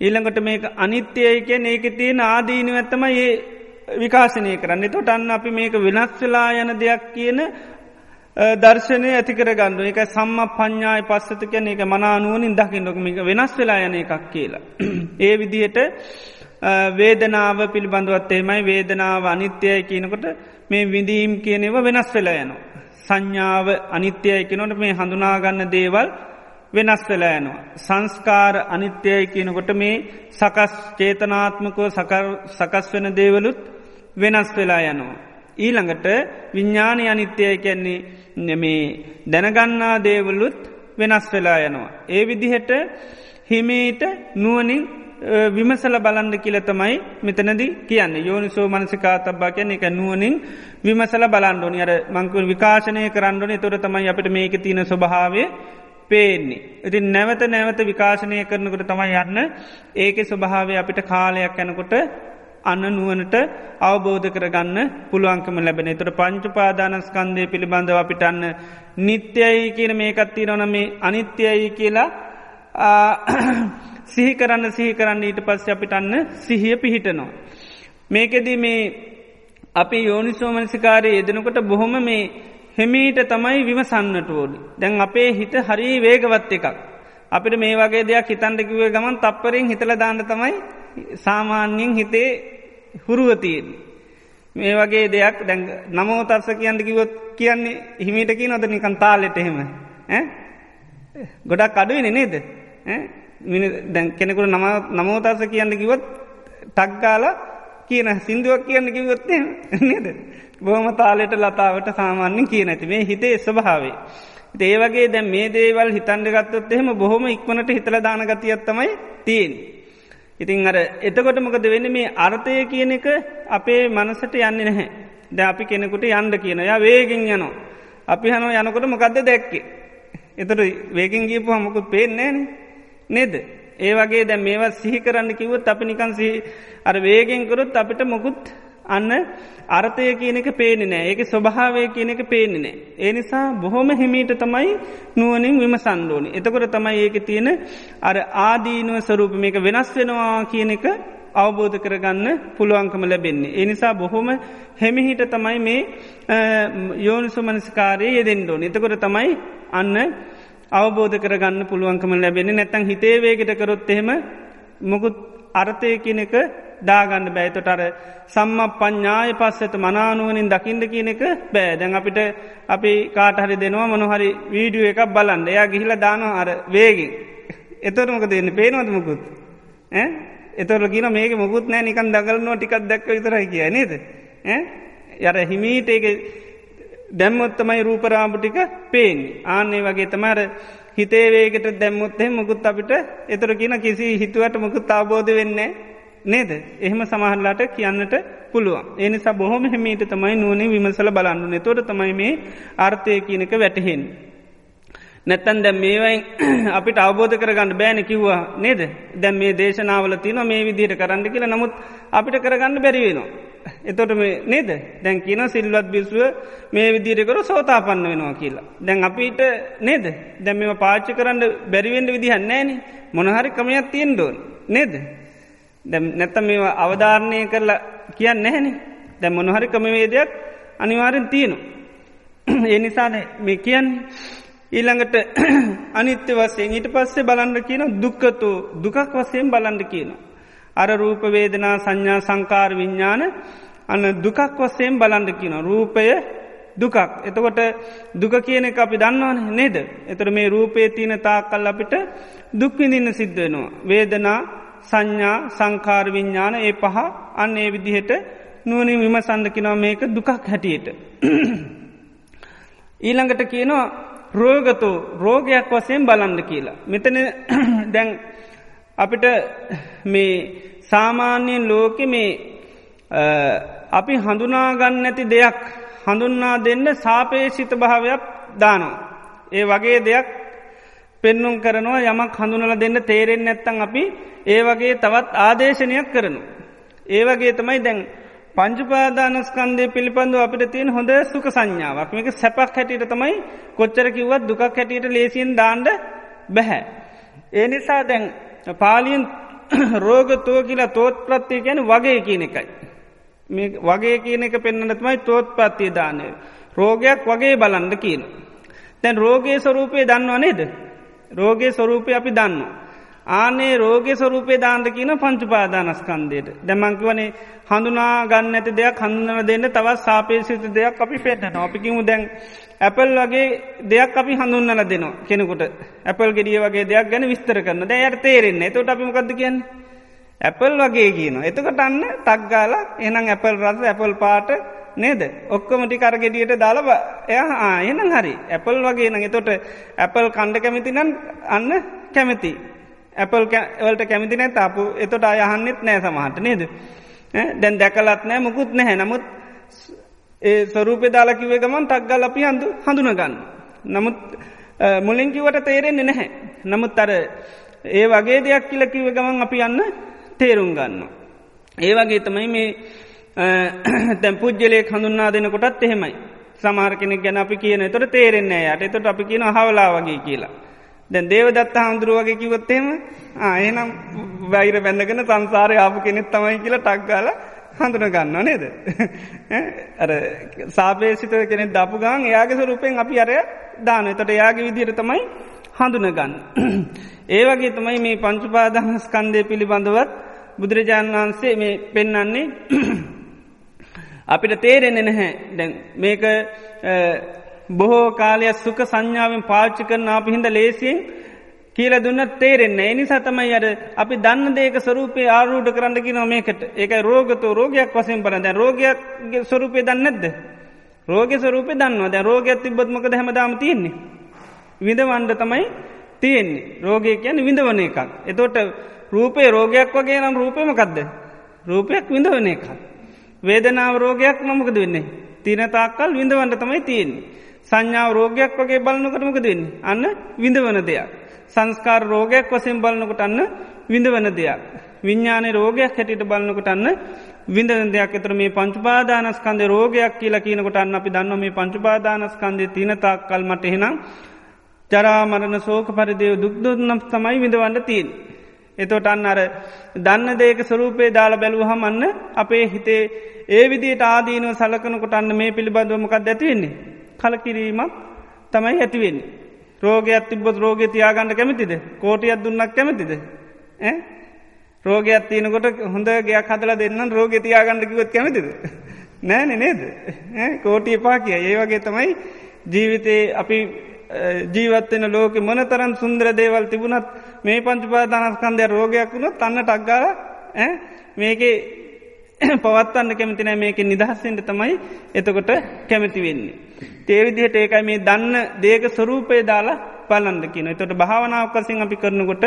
Speaker 1: ඊළඟට මේක අනිත්‍යය කිය ඒක තියෙන ආදීනව ඇත්තම ඒ විකාශනය කරන්න. තොට අන්න අපි මේක වෙනස් වෙලා යන දෙයක් කියන දර්ශනය ඇතිකර ගණඩු එක සම්ම පඥ්ඥාය පස්සත කියන එක මනානුවනින් දකිින් ොකමික වෙනස් වෙලා යන එකක් කියලා. [CLEARS THROAT] ඒ විදිහට වේදනාව පිළිබඳවත් එමයි වේදනාව අනිත්‍යය කියනකොට මේ විඳීම් කියනෙව වෙනස් වෙලා යනවා. සංඥාව අනිත්‍යය කියනොට මේ හඳුනාගන්න දේවල් වෙනස් වෙලා යනවා. සංස්කාර අනිත්‍යය කියනකොට මේ සකස් චේතනාත්මකව සකස් වෙන දේවලුත් වෙනස් වෙලා යනවා. ඊළඟට විඤ්ඥානය අනිත්‍යය කැන්නේ මේ දැනගන්නා දේවලුත් වෙනස් වෙලා යනවා. ඒ විදිහට හිමීට නුවනින් විමසල බලන්ඩ කියලතමයි මෙතනද කියන්න. යෝනිසෝ මනසිකාතබ්බා කියන එක නුවනින් විමසල බලන්ඩෝනි අර මංකුල් විකාශනය කරන්නඩන තොර තමයි අපට මේක තියන ස්වභාවය පේන්නේ. ඉතින් නැවත නැවත විකාශනය කරනකට තමයි යන්න ඒක ස්වභාවය අපිට කාලයක් යැනකොට අන්න නුවනට අවබෝධ කරගන්න පුළුවන්කම ලැබෙන තොට පංචුපාදානස්කන්දය පිළිබඳව අපිටන්න නිත්‍යයි කියන මේකත්ති නොන මේ අනිත්‍යයි කියලා සිහි කරන්න සිහි කරන්න ඊට පස්ස අපිටන්න සිහිය පිහිටනවා. මේකෙදී මේ අපි යෝනිසෝමනසිකාරය යෙදෙනකොට බොහොම මේ හෙමීට තමයි විමසන්නට ඕඩි. දැන් අපේ හිත හරි වේගවත් එකක්. අපිට මේ වගේ දෙයක් හිතන්ඩකිව ගමන් තප්පරෙන් හිතල දාන්න තමයි සාමාන්‍යයෙන් හිතේ හුරුවතියෙන්. මේ වගේ දෙයක් දැන් නමෝ තර්ස කියන්න කිවොත් කියන්නේ හිමිටකි නොද නිකන් තාලෙට එහෙම. ගොඩක් අඩුවන නේද. දැන් කෙනෙකුට නම නමෝතර්ස කියන්න කිවොත් ටක්ගාල කියන සිින්දුවක් කියන්න කිවොත්තේ නේද. බොහම තාලෙට ලතාවට සාමාන්‍යෙන් කිය නැති මේ හිතේ ස්වභාවේ. ඒ වගේ දැන් මේ දේවල් හිතන්ඩ ගත්තොත් එහෙම බොහොම ඉක්මනට හිතල දානගතියත්තමයි තිීන්. ඉතින් අර එතකොට මොකද වෙන්න මේ අර්ථය කියන එක අපේ මනසට යන්නේ නැහැ. ද අපි කෙනෙකුට යන්ඩ කියන ය වේගෙන් යනවා. අපි හනෝ යනකොට මොකක්ද දැක්කේ. එතට වේගෙන් ගීපු හමකුත් පේෙන්නේ නේද. ඒ වගේ දැ මේවා සිහි කරන්න කිවත් අපි නිකන්සි අර වේගෙන්කරොත් අපිට මොකුත් අන්න අර්ථය කියන එක පේනෙ නෑ ඒක ස්වභාවය කියන එක පේනෙ නෑ. ඒ නිසා බොහොම හිමීට තමයි නුවනින් විම සන්ඩෝනි. එතකොට තමයි ඒක තියෙන අර ආදීනුව ස්වරූප මේක වෙනස් වෙනවා කියන එක අවබෝධ කරගන්න පුළුවන්කම ලැබෙන්නේ. ඒ නිසා බොහොම හෙමිහිට තමයි මේ යෝනිසුමනස්කාරය යෙදෙන්ඩෝන. එතකොට තමයි අන්න අවබෝධ කරගන්න පුළුවන්කම ලැබෙන නැතැන් හිතේවේගෙට කරොත් එහෙම මොකුත් අර්ථය කියන එක දාගන්න බෑතොට අර සම්ම පඥ්ඥාය පස්සත මනානුවනින් දකිින්ට කියන එක බෑ. දැන් අපිට අපි කාටහරි දෙනවා මොනොහරි වීඩියෝ එකක් බලන්න. එයා ගිහිල දාන අර වේගෙන් එතොරමක දෙන්න පේනවද මුකුත්? එතොර කියන මේක මුකුත් නෑ නිකන් දගලනවා ටිකක් දැක්ක විතරයි කිය නේද? යර හිමීට ඒක දැම්මොත්තමයි රූපරාමටික පේෙන් ආන්නේ වගේ තමර හිතේවේකට දැම්මුත්හෙ මුකුත් අපිට එතර කියන කිසි හිතුවට මුකුත් අවබෝධ වෙන්නේ නේද? එහෙම සමහල්ලාට කියන්නට පුළුවන්. එනිසා බොහොම හෙමීට තමයි නුවනේ විමසල බලන්නුනේ තොට තමයි මේ අර්ථය කියනක වැටහෙන්. නැත්තන් දැම් මේවයින් [CLEARS THROAT] අපිට අවබෝධ කරගන්න බෑන කිව්වා නේද? දැම් මේ දේශනාවල තින මේ විදිහට කරන්න කියලා. නමුත් අපිට කරගන්න බැරිවෙනවා. එතොට මේ නේද දැන් කියන සිල්වත් බිස්ුව මේ විදිරකර සෝතාපන්න වෙනවා කියලා. දැන් අපිට නේද දැම් මෙම පාච්චි කරන්න බැරිවෙන්ඩ විදිහන්නෑන මොනහරි කමයක් තියෙන් ඩෝන් නේද. දැම් නැත්තම් මේ අවධාරණය කරලා කියන්න නැහැන දැම් මොනහරි කමවේදයක් අනිවාරෙන් තියනු. [CLEARS THROAT] ඒ නිසාන මේ කියන්නේ. ඊළඟට [CLEARS THROAT] අනිත්‍ය වසයෙන් ඊට පස්සේ බලන්ඩ කියන දුක්කතු දුකක් වසයෙන් බලන්ඩ කියනවා. අර රූපවේදනා සංඥා සංකාර විඤ්ඥාන අන්න දුකක් වස්සයෙන් බලන්ඩ කියන රූපය දුකක් එතකොට දුක කියන එක අපි දන්නවන නේද. එතර මේ රූපේ තියන තාකල් අපිට දුක්විඳන්න සිද්ධ වෙනවා. වේදනා සංඥා සංකාර විඤ්ඥාන ඒ පහ අන්න ඒ විදිහට නුවනින් විම සඳකිනව මේක දුකක් හැටියට. [CLEARS THROAT] ඊළඟට කියනවා රෝගතු රෝගයක් වසයෙන් බලන්ද කියලා. මෙතන [CLEARS THROAT] දැන් අපිට මේ සාමාන්‍යයෙන් ලෝකෙ මේ අපි හඳුනාගන්න ඇති දෙයක් හඳුන්නා දෙන්න සාපේශිත භාවයක් දානවා. ඒ වගේ දෙයක් පෙන්නුම් කරනවා යමක් හඳුනල දෙන්න තේරෙන් නැත්තන් අපි ඒ වගේ තවත් ආදේශනයක් කරනු. ඒ වගේ තමයි දැන් පංචුපාදානස්කන්දය පිළිබඳු අපිට තියෙන හොඳ සුක සංඥාවක් මේක සැපක් හැටියට තමයි කොච්චර කිව්වත් දුකක් හැටියට ලේසියෙන් දාණ්ඩ බැහැ. ඒ නිසා දැන් පාලියෙන් [COUGHS] රෝගතෝ කියලා තෝත් ප්‍රත්තිය ගැන වගේ කියන එකයි. මේ වගේ කියන එක පෙන්න්නටමයි තෝත් ප්‍රත්තිය දානය. රෝගයක් වගේ බලන්ද කියන. තැන් රෝගයේ ස්වරූපය දන්නවා නේද. රෝගයේ ස්වරූපය අපි දන්නවා. ආනේ රෝග ස්වරූපය දාන්ද කියන පංචුපාදානස්කන්දයට දැමංකිවනේ හඳුනා ගන්න ඇති දෙයක් හඳුනල දෙන්න තවත් සාපේසිත දෙයක් අපි පෙන්ටන අපිකිමු දැන් ඇපල් වගේ දෙයක් අපි හඳුන්නල දෙනවා කෙනෙකුට. ඇපල් ගෙඩිය වගේ දෙයක් ගැන විස්තර කරන්න දැයට තේරෙන්නේ තොට අපිමකක්ද කියන්න? ඇපල් වගේ කියන එතකට අන්න තක්ගාල එනම් ඇපල් රස ඇපල් පාට නේද? ඔක්කොමටි කරගෙඩියට දාලබ එය එනම් හරි. ඇපල් වගේ නඟ තොට ඇපල් කණ්ඩ කැමතිනම් අන්න කැමති. ඇපල් වලට කැමති නෑ තාපු එතොට අයහන්නෙත් නෑ සමහට නේද. දැන් දැකලත් නෑ මුකුත් නැහැ නමුත් ඒ ස්වරූපය දාලකිවේ ගමන් තක්ගල් අපි හඳු හඳුනගන්න. නමුත් මුලින්කිවට තේරෙන්නේ නැහැ. නමුත් අර ඒ වගේ දෙයක් කියලකිව ගමන් අපි යන්න තේරුම් ගන්න. ඒ වගේ තමයි මේ තැම් පුද්ජලේ හඳුන්නා දෙනකොටත් එහෙමයි. සමාර කෙනෙක් ගැන අපි කියන තොට තේරෙන්නේ යට එතොට අපි කියන හවලා වගේ කියලා. දැන් දේවදත්ත හාමුදුරුවගේ කිවොත්තේම ආයනම් වැයිර බැඳගෙන සංසාරය ආපු කෙනෙත් තමයි කියලා ටක්ගාල හඳුන [LAUGHS] ගන්න නේද. අර සාපේසිත කෙනෙ දපු ගන් එයාගේ සරුපෙන් අපි අරය දාන තොට එයාගේ විදිර තමයි හඳුන ගන්න. ඒ වගේ තමයි මේ පංචුපාදහස්කන්දය පිළිබඳවත් බුදුරජාණන් වහන්සේ මේ පෙන්නන්නේ [CLEARS THROAT] අපිට තේරෙන්නේ නැහැ දැන් මේක බොහෝ කාලයක් සුක සංඥාවෙන් පාච්චි කරන අප හිද ලේසියෙන් කියල දුන්න තේරෙන්න එනි සතමයි අර අපි දන්න දේක ස්වරූපය ආරූඩ කරන්නකි නොමේකට ඒක රෝගතු රෝගයක් වසෙන් පරද රෝගයක් ස්වරූපය දන්නද. රෝග ස්වරූපය දන්නවා දැ රෝගයක් තිබොත්මක හැමදාම තියෙන්නේ. විඳවන්ඩ තමයි තියෙන්නේ රෝගය කියන විඳවන එකක්. එතෝට රූපේ රෝගයක් වගේ නම් රූපයමකක්ද. රූපයක් විඳවන එකක්. වේදනාව රෝගයක් නොමකද වෙන්නේ. තින තාක්කල් විඳවන්ට තමයි තියෙන්නේ. සංඥාව රෝගයක් වගේ බලන්නකටමක දෙන්නේ. අන්න විඳවන දෙයක්. සංස්කාර රෝගයක් වසයෙන් බලන්නකොට අන්න විඳවන දෙයක්. විඤ්ඥානය රෝගයක් හැටියට බලන්නකොට අන්න විඳන දෙයක් එතර මේ පංචුපාදානස්කන්ද රෝගයක් කියලා කියනකොට අන්න අපි දන්න මේ පංචුපාදානස්කන්දය තිනතාක් කල් මට එහෙනම් ජරාමරණ සෝක පරිදයව දුක්දුන්නම් තමයි විඳවන්න තිීන්. එතොට අන්න අර දන්න දේක ස්වරූපේ දාල බැලූහම අන්න අපේ හිතේ ඒ විදිට ආදීනව සලකනකොට අන්න මේ පිළිබඳවමකක් ඇතිවෙන්නේ. කලකිරීමක් තමයි ඇතිවෙන්නේ. රෝගයක් තිබොත් රෝග තියාගන්න කැමතිද කෝටියක් දුන්නක් කැමතිද. රෝගයක් තියනකොට හොඳ ගයක් හදල දෙන්න රෝග තියාගන්න කිවත් කැමතිද. නෑනෙ නේද. කෝටිය පා කිය ඒ වගේ තමයි ජීවිතයේ අපි ජීවත්වෙන ලෝක මොන තරන් සුන්දර දේවල් තිබුණත් මේ පංචුපාදානස්කන්දය රෝගයක් වුණොත් තන්න ටක්ගාල මේකේ [COUGHS] පවත්වන්න කැමතිනෑ මේක නිදහස්සෙන්ට තමයි එතකොට කැමති වෙන්නේ. තේවිදිහට ඒකයි මේ දන්න දේක ස්වරූපය දාලා පලන්ද කියන. තොට භාවනාවකසින් අපි කරනකොට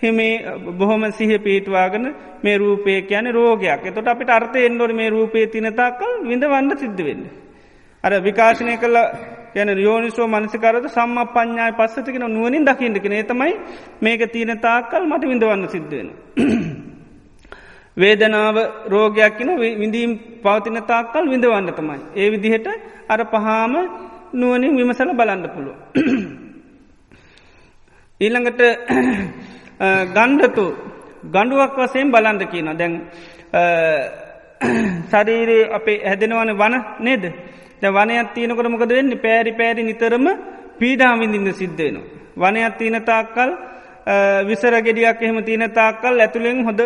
Speaker 1: හිමේ බොහොම සිහ පීටවාගෙන මේ රූපය කියන රෝගයක් එතොට අපිට අර්ථ එන්නොට මේ රූපය තිනතාකල් විඳ වන්න සිද්ධ වෙන්න. අර විකාශනය කළ යන යෝනිසෝ මනසිකරද සම්ම පඥ්ඥාය පස්සතිකෙන නුවනින් දකිින්ටකෙන ඒතමයි මේක තියන තාකල් මට විඳවන්න සිද්ධවෙන. වේදනාව රෝගයක් කියන විඳීම් පවතින තාක්කල් විඳවන්න තමයි. ඒ විදිහට අර පහාම නුවනින් විමසල බලන්න පුළුව. [CLEARS THROAT] ඊළඟට [CLEARS THROAT] ගණ්ඩතු ගණ්ඩුවක් වසයෙන් බලන්ද කියන දැන් [CLEARS THROAT] ශරීරයේ අපේ හැදෙනවන වන නේද ද වනයක් තියනකොට මොකද වෙන්න පෑරි පැරි නිතරම පීඩාමිඳින්න සිද්ධයනවා. වනයක් තියන තාක්කල් විසර ගෙඩියක් එහෙම තියන තාක්කල් ඇතුළෙන් හොඳ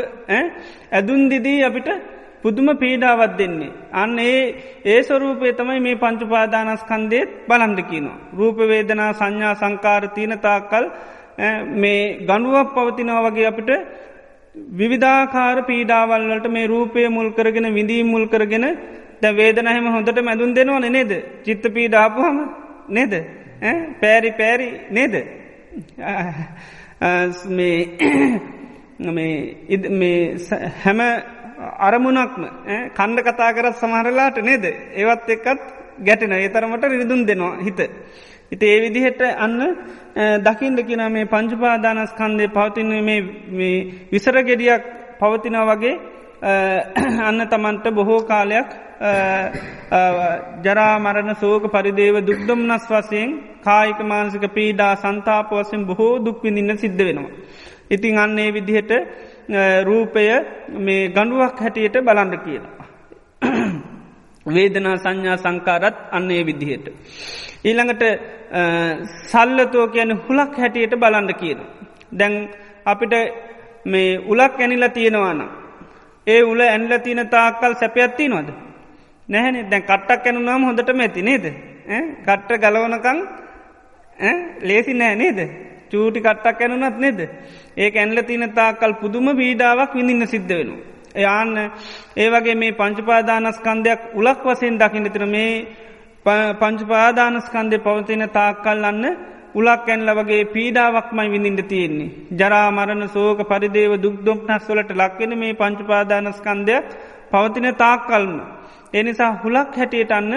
Speaker 1: ඇදුන් දිදී අපිට පුදුම පීඩාවත් දෙන්නේ. අන්න ඒ ඒ ස්වරූපය තමයි මේ පංචුපාදානස්කන්දේත් බලන්ඩ කියනවා. රූපවේදනා සංඥා සංකාර තියනතාකල් මේ ගණුවක් පවතිනව වගේ අපිට විවිධාකාර පීඩාවල්ලට මේ රූපය මුල් කරගෙන විඳීම් මුල් කරගෙන ද වේදනහෙම හොඳට මැදුන් දෙනවා නේද චිත්ත පීඩාපුහම නේද පෑරි පෑරි නේද මේ හැම අරමුණක්ම කණ්ඩ කතා කරත් සමහරලාට නේද ඒවත් එක්කත් ගැටෙන ඒතරමට රිදුම් දෙනවා හිත. ඉති ඒ විදිහට අන්න දකිින්ට කියන මේ පංචුපාදානස්කන්දය පවතින මේ විසර ගෙඩියක් පවතිනා වගේ අන්න තමන්ට බොහෝ කාලයක් ජරාමරණ සෝක පරිදේව දුක්දම්නස් වසයෙන් කායික මානසික පීඩා සන්තාප වසෙන් බොහෝ දුක්විඳන්න සිද්ධ වෙනවා. ඉතිං අන්නේ විදිහට රූපය මේ ගඩුවක් හැටියට බලන්ඩ කියලා. වේදනා සංඥා සංකාරත් අන්නේ විදිහයට. ඊළඟට සල්ලතෝ කියන හුලක් හැටියට බලන්ඩ කියන. දැන් අපිට මේ උලක් ඇනිලා තියෙනවාන. ඒ උල ඇන්ල තියන තාකල් සැපයත්ති නොද. නැහැන දැන් කට්ටක් ඇනුනාම හොඳට මැති නේද. කට්ට ගලවනකං ලේසි නෑ නේද. චූටි කට්ටක් ඇනුනත් නේද. ඒ ඇන්ල තින තාකල් පුදුම බීඩාවක් විඳින්න සිද්ධ වෙනවා. එයාන්න ඒ වගේ මේ පංචපාදානස්කන්දයක් උලක් වසයෙන් දකින්නතර මේ පංචපාදානස්කන්දය පවතින තාක්කල්ලන්න උලක් ඇන්ල වගේ පීඩාවක්මයි විඳින්ට තියෙන්නේ. ජරාමරණ සෝක පරිදේව දුක්දොක්නස්වලට ලක්වෙන මේ පංචපාදානස්කන්දයක් පවතින තාක්කල්ම. එනිසා හුලක් හැටියට අන්න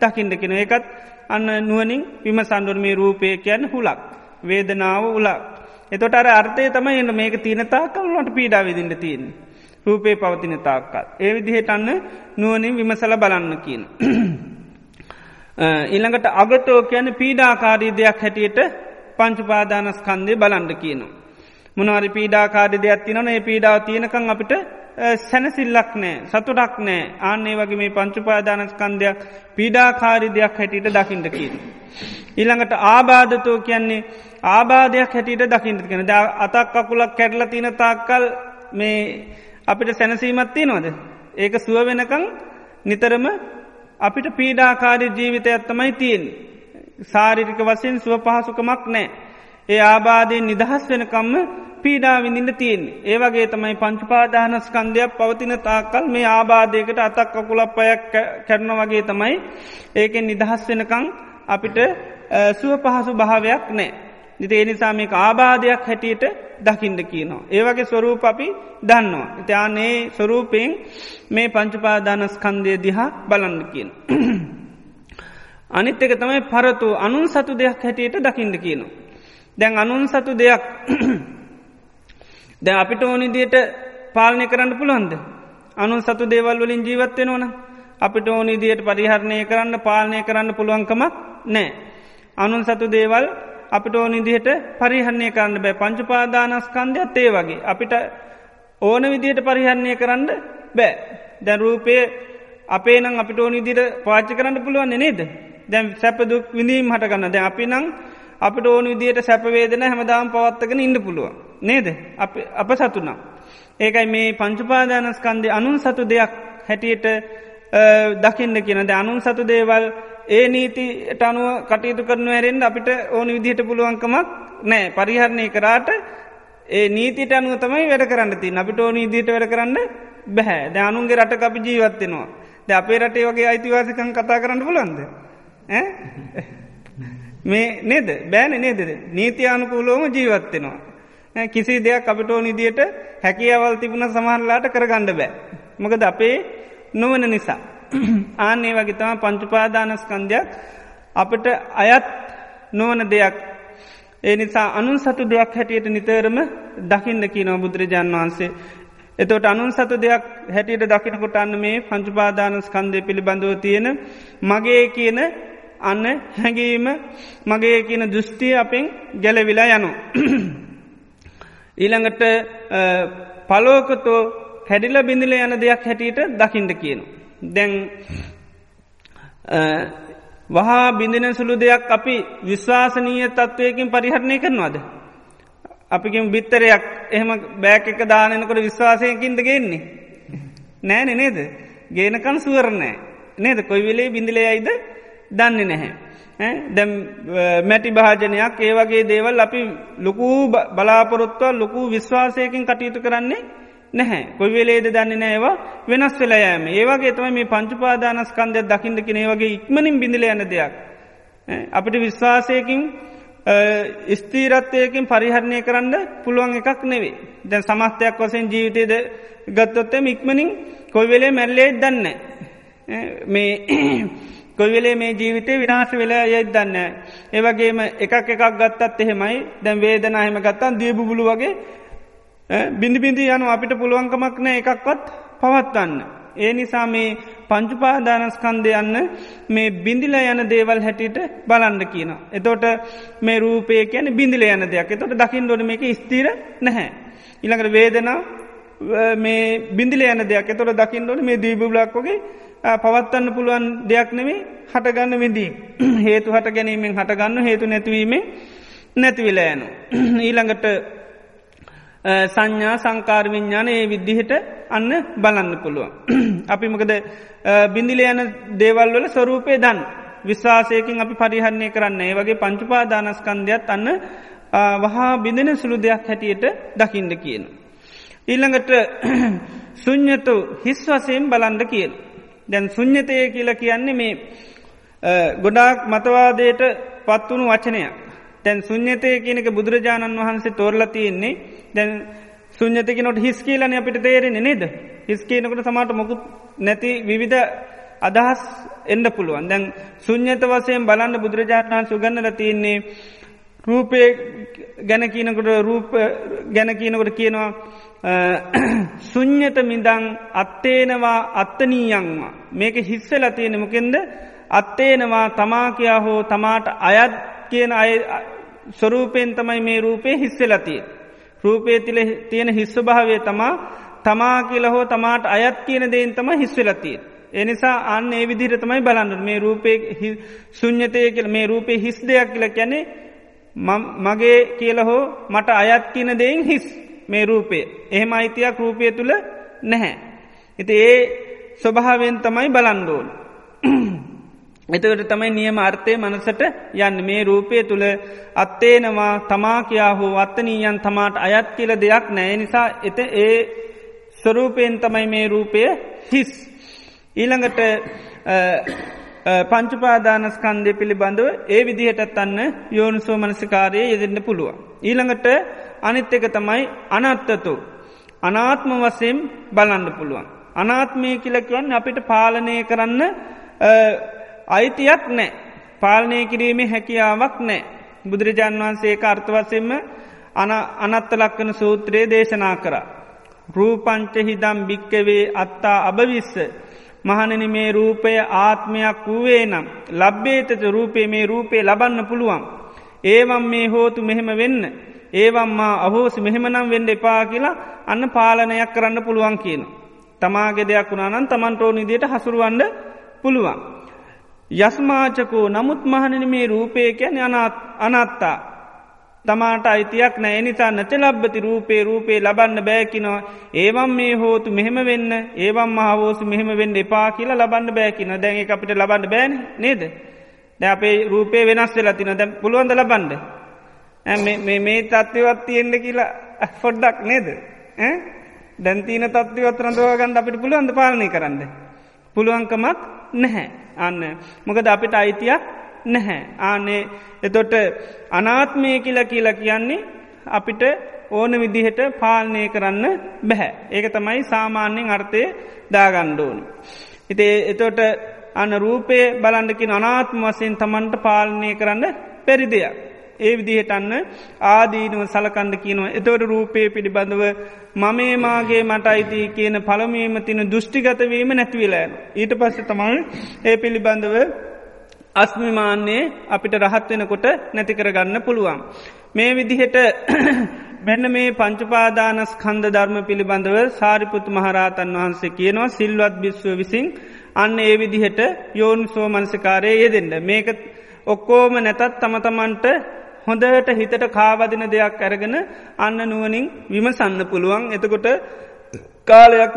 Speaker 1: දකිින්ට කෙන එකත් අන්න නුවනින් විම සන්ඩුර්මී රූපය කියන්න හුලක්. වේදනාව උලක්. එතොට අර අර්ථය තමයි එන්න මේක තියන තාකල්ලට පීඩා විදිට තියන්නේ. රූපේ පවතින තාක්කල්. ඒ විදිහට අන්න නුවනින් විමසල බලන්න කියන. [CLEARS THROAT] ඉළඟට අගතෝ කියන පීඩාකාරී දෙයක් හැටියට පංචුපාදානස්කන්දය බලන්ඩ කියනවා. මොනවාරි පීඩාකාරි දෙයක් තිනන ඒ පීඩාව තියෙනකං අපිට සැනසිල්ලක් නෑ සතුටක් නෑ ආන්නේ වගේ මේ පංචුපාදානස්කන්දයක් පීඩාකාරි දෙයක් හැටියට දකිින්ට කියන. ඊළඟට ආබාධතෝ කියන්නේ ආබාධයක් හැටියට දකිින්ට කෙන ද අතක් අකුලක් කැටල තින තාක්කල් මේ අපිට සැනසීමත්තිය නොද. ඒක සුව වෙනකං නිතරම අපිට පීඩාකාරි ජීවිතයක් තමයි තියෙන්. සාරිරික වසයෙන් සුව පහසුකමක් නෑ. ඒ ආබාධයෙන් නිදහස් වෙනකම්ම පීඩාවිඳින්න තියෙන්. ඒවගේ තමයි පංචුපාදානස්කන්දයක් පවතින තාකල් මේ ආබාධයකට අතක් අකුලක් පයක් කැරන වගේ තමයි ඒකෙන් නිදහස් වෙනකං අපිට සුව පහසු භාවයක් නෑ. නිති එනිසා මේ ආබාධයක් හැටියට දකිින්ට කියනවා. ඒවගේ ස්වරූප අපි දන්නවා. ඉතියානේ ස්වරූපයෙන් මේ පංචපාදානස්කන්දය දිහා බලන්න කියන. [CLEARS THROAT] අනිත් එක තමයි පරතු අනුන් සතු දෙයක් හැටියට දකිින්ට කියනවා. දැන් අනුන් සතු දෙයක් දැ අපිට ඕනිදියට පාලනය කරන්න පුළුවන්ද. අනුන් සතු දේවල් වලින් ජීවත්වෙන ඕන අපිට ඕනිදියට පරිහරණය කරන්න පාලනය කරන්න පුළුවන්කමක් නෑ. අනුන් සතු දේවල් අපිට ඕනිදිහට පරිහරණය කරන්න බෑ පංචුපාදානස්කන්ධයක් ඒ වගේ. අපිට ඕන විදියට පරිහරණය කරන්න බෑ. දැරූපය අපේ නම් අපිට ඕනි දිට පාච්චි කරන්න පුළුවන්න්නේ නේද. දැම් සැපදුක් විඳීම් හටගන්න දැ අපි නං අපිට ඕන විදියට සැපවේදන හැමදාම් පවත්තගෙන ඉන්න පුළුව. නේද? අප සතුනම්. ඒකයි මේ පංචුපාදානස්කන්දය අනුන් සතු දෙයක් හැටියට දකින්න කියනද අනුන් සතු දේවල් ඒ නීතිට අනුව කටයුතු කරනු ඇරෙන් අපිට ඕන විදිහට පුළුවන්කමක් නෑ පරිහරණය කරාට ඒ නීතිට අනුව තමයි වැඩ කරන්න ති අපිට ඕන ඉදිට වැඩ කරන්න බැහැ. ද අනුන්ගේ රට අපි ජීවත්වෙනවා ද අපේ රටේ වගේ අයිතිවාසිකන් කතා කරන්න පුලන්ද [LAUGHS] මේ නේද? බෑන නේද? නීතියානුකූලෝම ජීවත්වෙනවා කිසි දෙයක් අපිට ඕන ඉදියට හැකියවල් තිබුණ සමහරලාට කරගණ්ඩ බෑ මොකද අපේ නොවන නිසා [COUGHS] ආන්නේ වගේ තම පංචුපාදානස්කන්ධයක් අපට අයත් නොවන දෙයක් ඒ නිසා අනුන් සතු දෙයක් හැටියට නිතරම දකින්න කියනව බුදුරජාන් වහන්සේ. එතවට අනුන් සතු දෙයක් හැටියට දකිනකොට අන්න මේ පංචුපාදානස්කන්දය පිළිබඳව තියෙන මගේ කියන අන්න හැඟීම මගේ කියන දෘෂ්ටිය අපෙන් ගැලවිලා යනු. [COUGHS] ඊළඟට පලෝකතෝ හැඩිල බිඳිල යන දෙයක් හැටියට දකිින්ට කියනු. දැන් වහා බිඳෙන සුළු දෙයක් අපි විශ්වාසනීය තත්ත්වයකින් පරිහරණය කරනවාද. අපිකින් බිත්තරයක් එහෙම බෑක එක දානනකොට විශ්වාසයකින්ද ගෙන්නේ. නෑනෙ නේද. ගේනකන් සුවරණෑ. නේද කොයි වෙලේ බිඳිලේ අයිද දන්නේ නැහැ. දැම් මැටි භාජනයක් ඒ වගේ දේවල් අපි ලොකූ බලාපොරොත්තුව ලොකු විශ්වාසයකින් කටයුතු කරන්නේ නැහැ කොයි වෙලේද දන්නේ නෑවා වෙනස් වෙලයෑම ඒවගේ තම මේ පංචුපාදානස්කන්දයක් දකිින්ද කෙන වගේ ඉක්මනින් බිඳල යන දෙයක්. අපිට විශ්වාසයකින් ස්තීරත්වයකින් පරිහරණය කරන්න පුළුවන් එකක් නෙවේ. දැන් සමස්තයක් වසෙන් ජීවිතයද ගත්තොත්තම ඉක්මනින් කොයි වෙලේ මැල්ලේ දන්න. මේ කොයිවෙලේ මේ ජීවිතය විනාශ වෙලා යයි දන්න. ඒවගේම එකක් එකක් ගත්තත් එහෙමයි දැන් වේදනාහෙම ගත්තන් දියබුබුලු වගේ බිඳි බිඳි යනු අපිට පුළුවන්කමක් නෑ එකක්වත් පවත්වන්න. ඒ නිසා මේ පංචුපාදානස්කන්දය යන්න මේ බිඳිල යන දේවල් හැටියට බලන්න කියන. එතෝට මේ රූපය කියන බිඳිල යන දෙයක් එතොට දකිින් ොඩ මේක ස්තීර නැහැ. ඉළඟට වේදනා මේ බිඳිල යන දෙයක් එතොට දකිින් ොට මේ දීබුලක් වගේ පවත්වන්න පුළුවන් දෙයක් නෙවේ හටගන්න විදී. [CLEARS THROAT] හේතු හට ගැනීමෙන් හටගන්න හේතු නැතිවීමේ නැතිවිලා යනු. [CLEARS THROAT] ඊළඟට සංඥා සංකාර විඤ්ඥාන ඒ විද්ධිහට අන්න බලන්න පුළුවන්. [CLEARS THROAT] අපි මොකද බිඳිල යන දේවල් වල ස්වරූපය දන් විශ්වාසයකින් අපි පරිහරණය කරන්න ඒ වගේ පංචුපාදානස්කන්ධයක් අන්න වහා බිඳෙන සුළු දෙයක් හැටියට දකිින්ට කියන. ඊළඟට සුං්ඥතු හිස් වසයෙන් බලන්ඩ කියල්. දැන් සුං්ඥතය කියල කියන්නේ මේ ගොඩාක් මතවාදයට පත්වුණු වචනයක්. තැන් සුං්ඥතය කියනක බුදුරජාණන් වහන්සේ තෝරල තියෙන්නේ දැන් සුං්ඥතක නොට හිස් කියලන අපිට තේරෙන නේද. හිස් කියනකට සමට මොකුත් නැති විවිධ අදහස් එන්න පුළුවන් දැන් සුං්ඥත වසයෙන් බලන්න බුදුරජාණන් සුගන්නල තියන්නේ රූපය ගැන කියනකොට රූප ගැන කියනකොට කියනවා සුං්ඥත මිදං අත්තේනවා අත්තනීයන්වා මේක හිස්සල තියෙන මොකෙන්ද අත්තේනවා තමාකයා හෝ තමාට අයත් කියන අය ස්වරූපයෙන් තමයි මේ රූපය හිස්සලතිය. රූපය තිල තියෙන හිස්ස භාවය තමා තමා කියල හෝ තමාට අයත් කියන දෙයින් තම හිස්වෙලතිය. එනිසා අන්න ඒ විදිර තමයි බලන්න මේ රූපය සුං්ඥතය කියල මේ රූපය හිස් දෙයක් කියල කැනෙ මගේ කියල හෝ මට අයත් කියන දෙයින් හිස් මේ රූපය එහෙම අයිතියක් රූපය තුළ නැහැ. එති ඒ ස්වභාවෙන් තමයි බලන්ඩෝල්. [CLEARS THROAT] එතකට තමයි නියම අර්ථය මනසට යන්න මේ රූපය තුළ අත්තේනවා තමා කියා හෝ අත්තනීයන් තමාට අයත් කියල දෙයක් නෑ නිසා එත ඒ ස්වරූපයෙන් තමයි මේ රූපය හිස්. ඊළඟට පංචුපාදානස්කන්දය පිළිබඳව ඒ විදිහටත් අන්න යෝනිසෝ මනසිකාරය යෙදෙන්න්න පුළුවන්. ඊළඟට අනිත් එක තමයි අනත්තතු. අනාත්ම වසයෙන් බලන්න පුළුවන්. අනාත්මය කියලකවන්න අපිට පාලනය කරන්න අයිතියක් නෑ. පාලනය කිරීමේ හැකියාවක් නෑ. බුදුරජාන් වහන්සේ අර්ථවසෙන්ම අනත්ත ලක්කන සූත්‍රයේ දේශනා කර. රූපංච හිදම් භික්කවේ අත්තා අභවිස්ස. මහනනි මේ රූපය ආත්මයක් වූවේ නම්. ලබ්බේතත රූපේ මේ රූපේ ලබන්න පුළුවන්. ඒවම් මේ හෝතු මෙහෙම වෙන්න. ඒවම්මා අහෝසි මෙහෙමනම් වෙන්ඩ එපා කියලා අන්න පාලනයක් කරන්න පුළුවන් කියන. තමාගේ දෙයක් වුණනන් තමන්ටෝ නිදියට හසුරුවන්ඩ පුළුවන්. යස්මාචකෝ නමුත් මහණනි මේ රූපය කැන අනත්තා. තමාට අයිතියක් නෑ එනිසා නැත ලබ්බති රූපේ රූපේ ලබන්න බෑකිනවා ඒවම් මේ හෝතු මෙහෙම වෙන්න ඒවම් මහවෝසු මෙහෙම වෙන්න එපා කියලා ලබන්න බෑකින දැන් අපිට ලබන්න බෑන නේද. දැ අපේ රූපේ වෙනස් වෙලා තින දැ පුළුවන්ද ලබන්ඩ. මේ තත්ත්වවත් තියෙන්ට කියලා ෆොඩ්ඩක් නේද. දැන්තින තත්වවත් රඳවාගන්න අපිට පුළුවන්ද පාලනය කරන්න. පුළුවන්කමක් නැහැ. අන්න මොකද අපිට අයිතියක් නැහැ. ආනේ එතොට අනාත්මය කියල කියලා කියන්නේ අපිට ඕන විදිහට පාලනය කරන්න බැහැ. ඒක තමයි සාමාන්‍යෙන් අර්ථය දාගණ්ඩෝනි. ඉතේ එතොට අන රූපය බලන්ඩකින් අනාත්ම වසයෙන් තමන්ට පාලනය කරන්න පැරිදියක්. ඒ විදිහට අන්න ආදීනුව සලකණ්ඩ කියනවා එතවට රූපය පිළිබඳව මමේ මාගේ මට අයිති කියන පළමීම තින දෘෂ්ටිගතවීම නැතිවිලෑන. ඊට පස්ස තමල් ඒ පිළිබඳව අස්මිමාන්නේ අපිට රහත් වෙනකොට නැතිකරගන්න පුළුවන්. මේ විදිහට [CLEARS THROAT] මෙන්න මේ පංචපාදානස් කන්ද ධර්ම පිළිබඳව සාරිපුත් මහරහතන් වහන්සේ කියනවා සිල්වත් බිස්ව විසින් අන්න ඒ විදිහට යෝන් සෝමන්සකාරය යෙදෙන්ට මේක ඔක්කෝම නැතත් තම තමන්ට හොඳට හිතට කාවදින දෙයක් ඇරගෙන අන්න නුවනින් විමසන්න පුළුවන්. එතකොට කාලයක්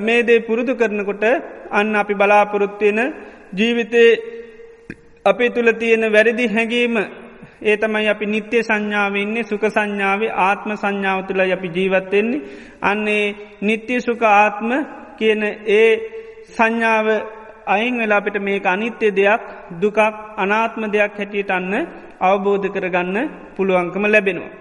Speaker 1: මේ දේ පුරුදු කරනකොට අන්න අපි බලාපොරොත්තුවෙන ජීවිතේ අපි තුළ තියෙන වැරදි හැඟීම ඒ තමයි අපි නිත්‍ය සංඥාවන්නේ සුක සංඥාවේ ආත්ම සංඥාව තුළ අපි ජීවත්වෙන්නේ අන්නේ නිත්‍ය සුක ආත්ම කියන ඒ සංඥාව අයින් වෙලා අපිට මේක අනිත්‍ය දෙයක් දුකක් අනාත්ම දෙයක් හැටියට අන්න අවබෝධ කරගන්න පුළුවන්කම ලැබෙනවා.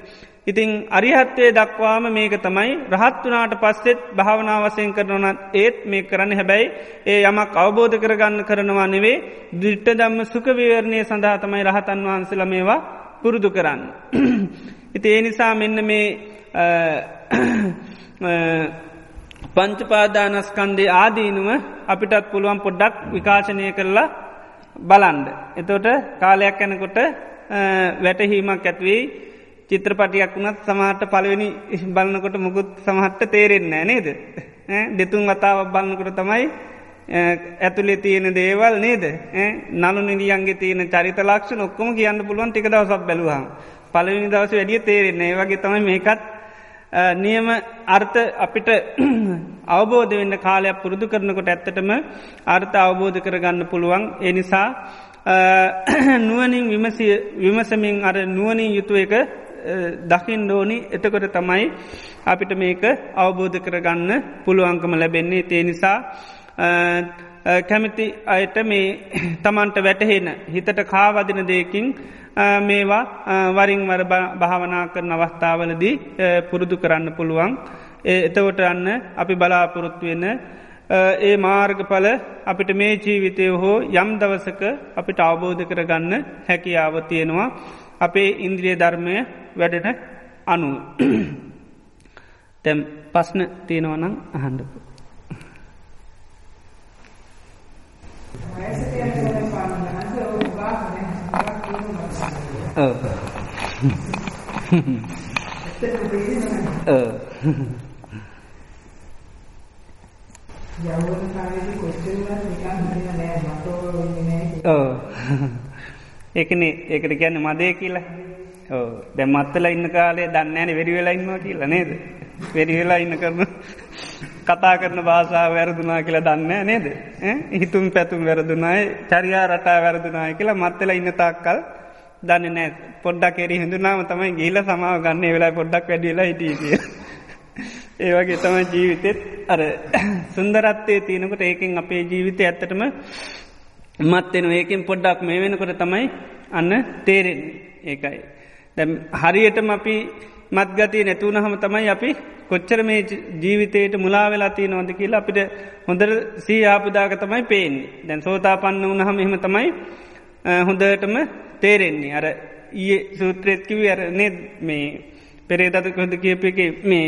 Speaker 1: ඉතිං අරිහත්තේ දක්වාම මේක තමයි රහත් වනාට පස්සෙත් භාවනාවසයෙන් කරනවනත් ඒත් මේ කරන්න හැබැයි ඒ යමක් අවබෝධ කරගන්න කරනවා නෙවේ දිට්ට දම්ම සුකවිවරණය සඳහා තමයි රහතන් වහන්සල මේවා පුරුදු කරන්න. [CLEARS THROAT] ඉති ඒ නිසා මෙන්න මේ පංචපාදානස්කන්දේ ආදීනුව අපිටත් පුළුවන් පොඩ්ඩක් විකාශනය කරලා බලන්ඩ. එතෝට කාලයක් යැනකොට වැටහීමක් ඇත්වී චිත්‍රපටියක් වුණත් සමහට පලවෙනි බලන්නකොට මුකුත් සමහට්ට තේරෙන්නේ නේද. දෙතුන් වතාවක් බලන්නකොට තමයි ඇතුළේ තියෙන දේවල් නේද. නලු නිදියන්ගේ තියෙන චරිත ලක්ෂ ඔක්කොම කියන්න පුළුවන් ටික දවසක් බැලුවහම. පලවෙනි දවස වැඩිය තේරෙන්නේ වගේ තමයි මේකත් නියම අර්ථ අපිට [CLEARS THROAT] අවබෝධ වෙන්න කාලයක් පුරුදු කරනකොට ඇත්තටම අර්ථ අවබෝධ කරගන්න පුළුවන් එනිසා [CLEARS THROAT] නුවනින් විමසමින් අර නුවනින් යුතුව එක දකිින් දෝනි එතකොට තමයි අපිට මේක අවබෝධ කරගන්න පුළුවන්කම ලැබෙන්නේ. තේ නිසා කැමිති අයට මේ [CLEARS THROAT] තමන්ට වැටහෙන හිතට කාවදින දෙයකින් මේවා වරින් වර භාවනා කරන අවස්ථාවලදී පුරුදු කරන්න පුළුවන්. එතවට අන්න අපි බලාපොරොත්තු වෙන ඒ මාර්ගඵල අපිට මේ ජීවිතය හෝ යම් දවසක අපිට අවබෝධ කරගන්න හැකියාව තියෙනවා අපේ ඉන්ද්‍රිය ධර්මය වැඩෙන අනුව. තැම් පස්න තියෙනවනං අහන්ඩපු.
Speaker 2: යවන කාලේදී කොච්චර වුණත් නිකන් හිතෙන්නේ නෑ මතෝ වෙන්නේ නෑ.
Speaker 1: ඔව්. ඒකනේ ඒකට කියන්න මදය කියලා දැ මත්තල ඉන්න කාලේ දන්නෑන වෙරි වෙලා ඉන්නවා කියලා නේද වෙරි වෙලා ඉන්න කරන කතා කරන භාෂාව වැරදුනා කියලා දන්න නේද හිතුම් පැතුම් වැරදුනායි චරියා රටා වැරදුනාය කියලා මත්තල ඉන්න තාක්කල් දන්න නෑ පොඩ්ඩක් එරි හිඳුනාම තමයි ගිල සමාව ගන්න වෙලා පොඩ්ඩක් වැඩියලා හිටිය ඒවගේ තම ජීවිතෙත් අර සුන්දරත්තේ තියනකට ඒකින් අපේ ජීවිතය ඇත්තටම මත්වෙන ඒකින් පොඩ්ඩක් මේ වෙනකොට තමයි අන්න තේරෙන් ඒකයි. දැ හරියටම අපි මත්ගතිය නැතුවන හම තමයි අපි කොච්චර මේ ජීවිතයට මුලා වෙලා තිය නොද කියලා අපිට හොඳර සී ආපුදාග තමයි පේන්නේ. දැන් සෝතා පන්න වනහම එහම තමයි හොඳටම තේරෙන්නේ. අර ඒ සූත්‍රයත්කිව අර නෙ මේ පෙරේතත කොද කියප එක මේ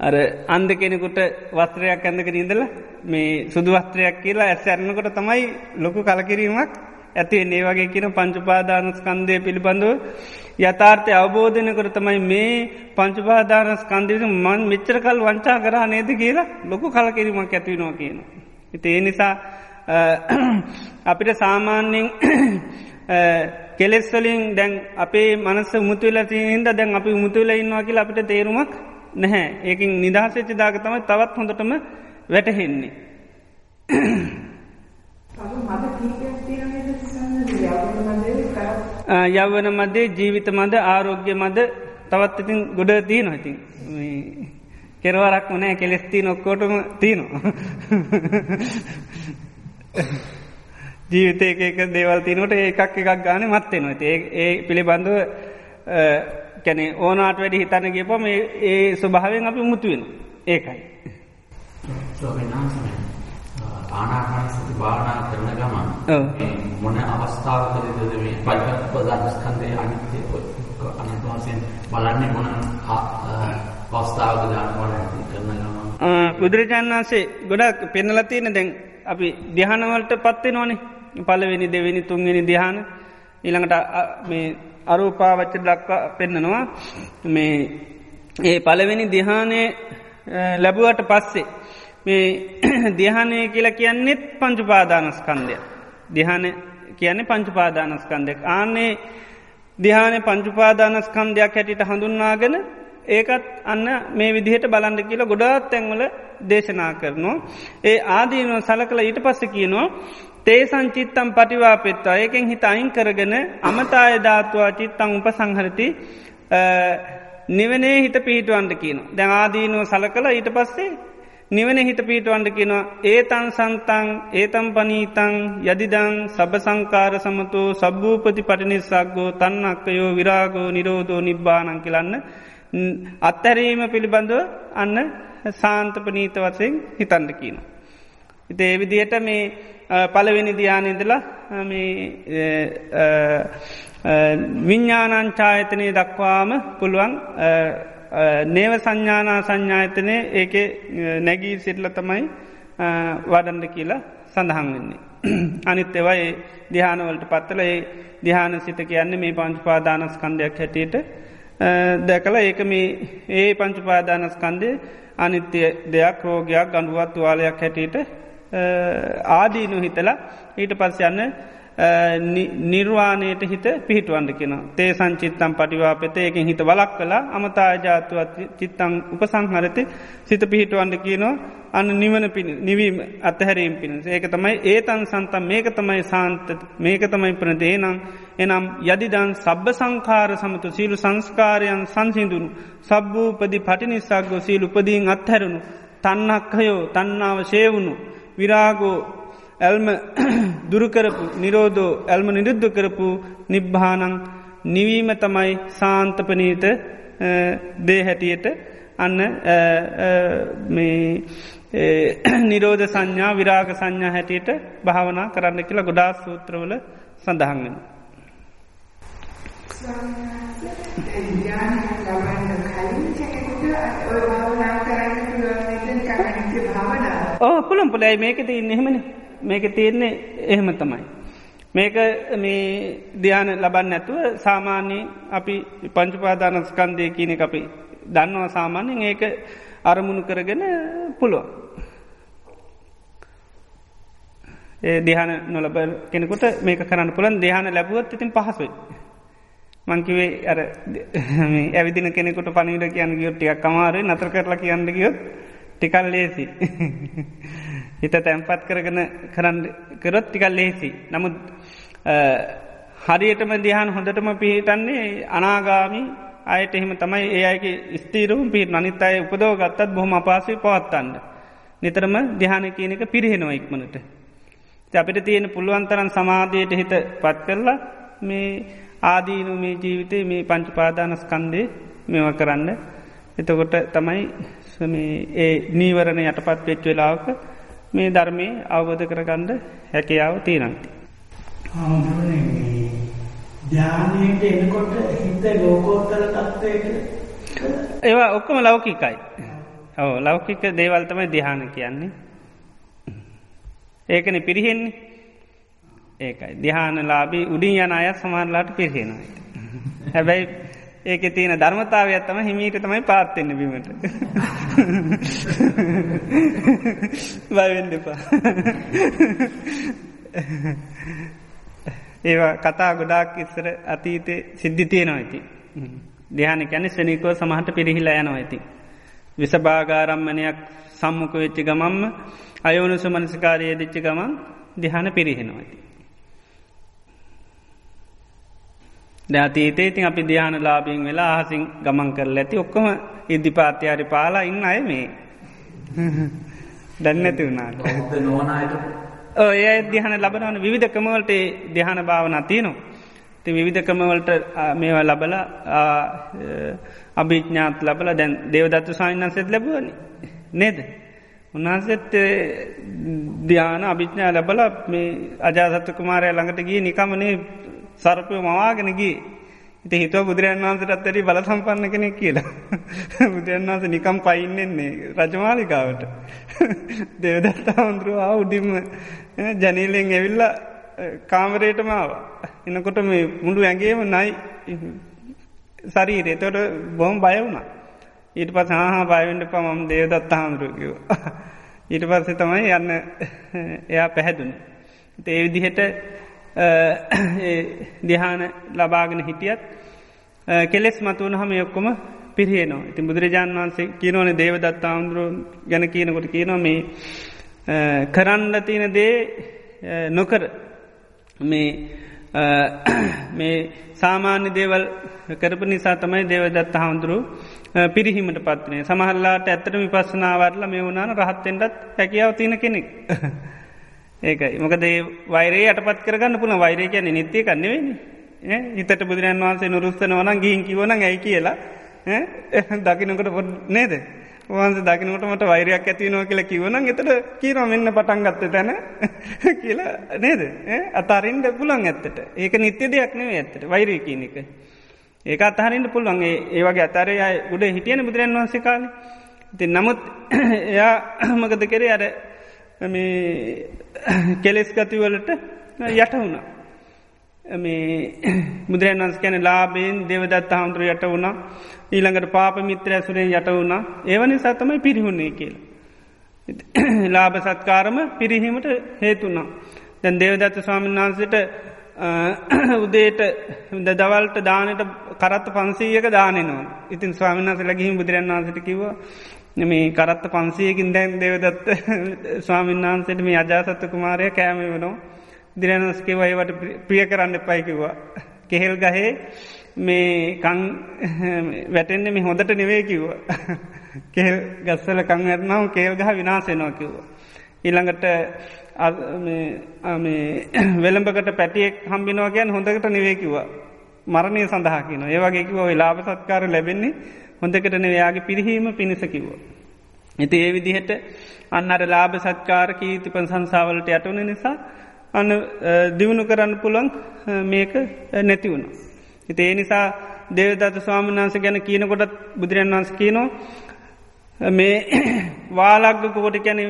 Speaker 1: අර අන්ද කෙනෙකුට වස්ත්‍රයක් ඇඳක ඉඳල මේ සුදු වස්ත්‍රයක් කියලා ඇස් ඇරනකොට තමයි ලොකු කලකිරීමක් ඇති ඒ වගේ කියන පංචුපාදානස්කන්දය පිළිබඳව යථාර්ථය අවබෝධනකට තමයි මේ පංචුපාදානස්කන්දය මන් මෙච්චරකල් වංචා කරා නේද කියලා ලොකු කලකිරීමක් ඇතිවෙනවා කියන. ඉති ඒ නිසා අපිට සාමාන්‍යෙන් කෙලෙස්වලින් දැන් අපේ මනස මුතුවෙල තියහින්ද දැන් අපි මුතුවෙල ඉන්නවා කියලා අපිට තේරුමක් නැහැ ඒකින් නිදහසච්චි දාග තමයි තවත් හොඳටම වැටහෙන්නේ. [COUGHS] යවන මදේ ජීවිත මද ආරෝග්‍ය මද තවත් ඉතින් ගොඩ තිය නොඉතින් කෙරවරක් වනෑ කෙලෙස්ති නොක්කෝටම තියනවා. [COUGHS] ජීවිතයක දේවල් තිනට ඒකක් එකක් ගාන මත්තේ නොති ඒ පිළිබඳව කැනෙ ඕනාට වැඩි හිතන්න ගේපම ඒ ස්වභාවෙන් අපි මුතුවෙන ඒකයි.
Speaker 3: ආනාපාන සති භාවනා කරන ගමන් මොන අවස්ථාවකදද මේ පංචස්කන්ධයේ අනිත්‍ය අනිත් වශයෙන් බලන්නේ මොන අවස්ථාවකද ආනාපාන කරන ගමන්?
Speaker 1: බුදුරජාණන් වහන්සේ ගොඩක් පෙන්නලා තියෙන දැන් අපි ධ්‍යානවලට පත් වෙනවනේ. පළවෙනි දෙවෙනි තුන්වෙනි ධ්‍යාන. ඊළඟට මේ අරූපාවච්ච දක්වා පෙන්නනවා. මේ ඒ පළවෙනි දිහානය ලැබුවට පස්සේ මේ [CLEARS THROAT] දිහානය කියලා කියන්නෙත් පංචුපාදානස්කන්දය දිහාන කියන්නේ පංචුපාදානස්කන්දයක් ආන්නේ දිහාන පංචුපාදානස්කන්දයක් හැටිට හඳුන්නාගෙන ඒකත් අන්න මේ විදිහට බලන්ඩ කියලා ගොඩාත් තැන්වල දේශනා කරනවා. ඒ ආදීනුව සලකල ඊට පස්ස කියනවා තේසං චිත්තම් පටිවාපෙත්වා ඒකෙන් හිත අයින් කරගෙන අමතාය ධාතුවා චිත්තං උප සංහරති නිවනේ හිත පිහිටුවන්ට කියන. දැන් ආදීනුව සලකල ඊට පස්සේ නිවන හිත පිහිටුවන්ට කියනවා ඒතන් සන්තන් ඒතම් පනීතං යදිදං සබ සංකාර සමතු සබ්භූපති පටිනිස්සක්ගෝ තන්නක්කයෝ විරාගෝ නිරෝධෝ නිබ්බානං කියලන්න අත්තැරීම පිළිබඳව අන්න සාන්තපනීත වසයෙන් හිතන්ඩ කියනවා. ඉති ඒවිදියට මේ පලවෙනි දියානඉදලා විඤ්ඥානංචායතනය දක්වාම පුළුවන් නේව සංඥානා සංඥායතනය ඒක නැගී සිටල තමයි වඩන්ඩ කියලා සඳහන් වෙන්නේ. [CLEARS THROAT] අනිත් එවයි දිහානවලට පත්තල ඒ දිහාන සිත කියන්නේ මේ පංචුපාදානස්කන්ධයක් හැටියට දැකල ඒක මේ ඒ පංචුපාදානස්කන්දය අනිත්‍ය දෙයක් රෝගයක් ගඩුවත් තුවාලයක් හැටියට ආදීනු හිතලා ඊට පස් යන්න නිර්වාණයට හිත පිහිටුවන්ඩ කියෙන තේ සංචිත්තම් පටිවාපත ඒකින් හිත වලක් කලා අමතාජාතුවත් චිත්තං උපසංහරති සිත පිහිටුවන්ඩ කියනවා. අන්න නිවන නිවීම අතහැරීම් පිණිස. ඒක තමයි ඒතන් සන්තම් මේක තමයි සාන්ත මේක තමයි ප්‍රදේ නම් එනම් යදිදන් සබ්බ සංකාර සමතු සීලු සංස්කාරයන් සංසිදුණු සබ්භූපදි පටිනිස්සක්ගෝ සීලුපදීන් අත්හැරුණු තන්නක්හයෝ තන්නාව ශේවුණු විරාගෝ ඇල්ම [CLEARS THROAT] දුරුකරපු නිරෝධෝ ඇල්ම නිරුද්ධ කරපු නිබ්භානං නිවීම තමයි සාන්තපනීත දේ හැටියට අන්න [CLEARS THROAT] නිරෝධ සංඥා විරාග සංඥා හැටියට භාවනා කරන්න කියලා ගොඩා සූත්‍රවල සඳහන්ගෙන. ඕ පුළම් පුලයි මේකත ඉන්න එහෙමනේ මේක තියෙන්නේ එහෙම තමයි. මේක මේ ධ්‍යාන ලබන්න ඇතුව සාමාන්‍යී අපි පංචුපාදානස්කන්දය කියන අපි දන්නවා සාමාන්‍යෙන් ඒක අරමුණු කරගෙන පුළුවන්. ඒ දිහන නොලබ කෙනෙකුට මේක කරන්න පුළන් දෙහන ලැබුවත් ඉතින් පහසුයි. මංකිවේ අර ඇවිදින කෙනෙකුට පනිවිට කියන්න ගියොත් ටියක් කමාරය නතර කරලා කියන්න ගියොත් ටිකල් ලේසි. හිත තැන්පත් කරගෙන කරන්න කරොත් ටිකල් ලේසි. නමුත් හරියටම දිහන් හොඳටම පිහිටන්නේ අනාගාමි අයට එහෙම තමයි ඒ අයගේ ස්තීරුම් පිට අනිත් අය උපදෝ ගත්තත් බොහොම අපාසය පවත්තන්න. නිතරම දිහාන කියන එක පිරිහෙනවා ඉක්මනට. අපිට තියෙන පුළුවන්තරන් සමාධයට හිත පත් කරලා මේ ආදීනු මේ ජීවිතය මේ පංචුපාදානස්කන්දේ මෙව කරන්න. එතකොට තමයි ඒ නීවරණ යටපත් වෙච්ච වෙලාවක මේ ධර්මය අවබෝධ කරගන්න හැකියාව තියෙනති.
Speaker 4: ධ්‍යානයට එනකොට හිත ලෝකෝත්තර තත්වයට
Speaker 1: ඒවා ඔක්කොම ලෞකිකයි. ඔව ලෞකික දේවල්තමයි දිහාන කියන්නේ. ඒකන පිරිහෙන්නේ ඒකයි. දිහාන ලාබී උඩින් යන අයත් සමාරලාට පිරිහෙනවා. හැබැයි ඒක තියෙන ධර්මතාව ඇත්තම හිමීට තමයි පාත්තෙන්න බීමට. බයවෙන්ඩපා ඒවා කතා ගොඩාක් ඉස්සර අතීතය සිද්ධිතියනවා ඇති දෙහන කැන ශනිකෝ සමහට පිරිහිලා යනවා ඇති විසභාගාරම්මනයක් සම්මුක වෙච්චි ගමම්ම අයෝනුසු මනසිකාරය දිච්චි ගමන් දිහන පිරිහෙනවා ඇති දැතීතේ ඉතින් අපි ධ්‍යාන ලාබීෙන් වෙලා අහසින් ගමන් කරල ඇති ඔක්කොම ඉදිපාත්‍යයාරි පාලා ඉන්න අය මේ. දැන්නැති වුණාට ඒ දිහන ලබනවන විධ ක්‍රමවලට දිහන භාවන තියනවා. ති විවිධ ක්‍රමවලට මේවා ලබල අභිඥාත් ලබල දැන් දේවදත්තු සාහින්නන්සෙත් ලැබුවන. නේද? උන්හන්සෙත් ධ්‍යාන අභිඥා ලබල මේ අජාසත්තු කුමාරය ළඟට ගිය නිකමනේ සර්පය මවාගෙන ගී ඉති හිතුව බුදුරන් වහන්සට අත්තරි බල සම්පන්න කෙනෙක් කියලා. [LAUGHS] බුදුරන් වහන්ස නිකම් පයින්නෙන්නේ රජමාලිකාවට [LAUGHS] දෙවදත්තා හොන්දුරුවා උඩින්ම ජනීලෙන් ඇවිල්ල කාමරයට මාව එනකොට මේ මුළු ඇගේම නයි සරීරේ තොට බොහම් බය වුණා. ඊට පස් හා බයවෙන්ට පමම් දේවදත්ත හාමුදුරුකව [LAUGHS] ඊට පස්සේ තමයි යන්න එයා පැහැදුන. ඒ විදිහට දිහාන ලබාගෙන හිටියත් කෙලෙස් මතුවන හම යොක්කොම පිරියනවා ඉතින් බුදුරජාන් වන්සේ කියනවන දේවදත්ත ආමුදුරුවන් ගැන කියනකොට කියනවා මේ කරන්න තියෙන දේ නොකර. මේ මේ සාමාන්‍ය දේවල් කරපු නිසා තමයි දේවදත්ත හාමුදුරු පිරිහීමට පත්වනේ සමහල්ලාට ඇත්තට විපස්සනාවරල මේ වුණන රහත්තෙන්ටත් හැකියාව තියෙන කෙනෙක්. [LAUGHS] ඒකයි. මොකද වෛරේ අටපත් කරගන්න පුළ වෛරය කියන නිත්‍යය කන්නවෙන්නේ හිතට බුදුරන් වන්සේ නුරුස්සන වන ගිහින් කිවන ඇයි කියලා. [LAUGHS] දකිනකට පොඩ් නේද? වන්ස දකිනට මට වෛරයක් ඇතිනෝ කියලා කිවන එතට කියීම මෙන්න පටන් ගත්ත තැන [LAUGHS] කියලා නේද? අතාරින්ට පුළන් ඇත්තට. ඒක නිත්‍ය දෙයක් නේ ඇත්තට. වෛරය කියන එක. ඒක අතහරින්ට පුළුවන්ගේ ඒවගේ අතරය ගුඩ හිටියන බුදුරන් වන්සේ කාල. ති නමුත් [CLEARS THROAT] එයා [CLEARS THROAT] මකද කරේ? අර මේ කෙලෙස් ගතිවලට යට වුණා. මේ බුදුරන් වන්ස කැන ලාබෙන් දෙවදත් හාමුදුර යට වුණා ඊළඟට පාප මිත්‍ර ඇසුරෙන් යට වුණා ඒවනි සතමයි පිරිහුණේ කියලා. ලාභ සත්කාරම පිරිහීමට හේතුුණා. දැන් දේවදත්ත ස්වාමීන් වහන්සට උදේට දවල්ට දානට කරත් පන්සීයක දානනවා ඉතින් ස්වාමින්නාස ලගිහිම බුදුරන් වන්සට කිව මේ කරත්ත පන්සියකින් දැන් දෙවදත්ත [LAUGHS] ස්වාමීන් වහන්සට මේ අජාසත්ත කුමාරය කෑම වනෝ දිරනස්කව ඒවට ප්‍රිය කරන්න එපයිකිවා. [LAUGHS] කෙහෙල් ගහේ මේ කං [LAUGHS] වැටෙන්න්න මේ හොඳට නෙවේ කිව්ව. කෙල් ගස්සල කං ඇරනාව කේල් ගහ විනාසෙනවා කිව්ව. ඊළඟට [CLEARS THROAT] වෙළඹකට පැටියෙක් හම්බිනවා ගැන් හොඳකට නෙවේකිවා. මරණය සඳහකින ඒවගේකිව ලාබ සත්කාර ලැබෙන්නේ හොඳකටන එයාගේ පිරිහීම පිණිසකිව. ඇති ඒ විදිහට අන්නර ලාභ සත්කාර කීතිපන් සංසාවලට යටවන නිසා අන්න දියුණු කරන්න පුළන් මේක නැති වුණ. හිත ඒ නිසා දේවදත ස්වාමන්වන්ස ගැන කියනකොටත් බුදුරන් වන්ස කියනෝ මේ [COUGHS] වාලක්ග කොට කැන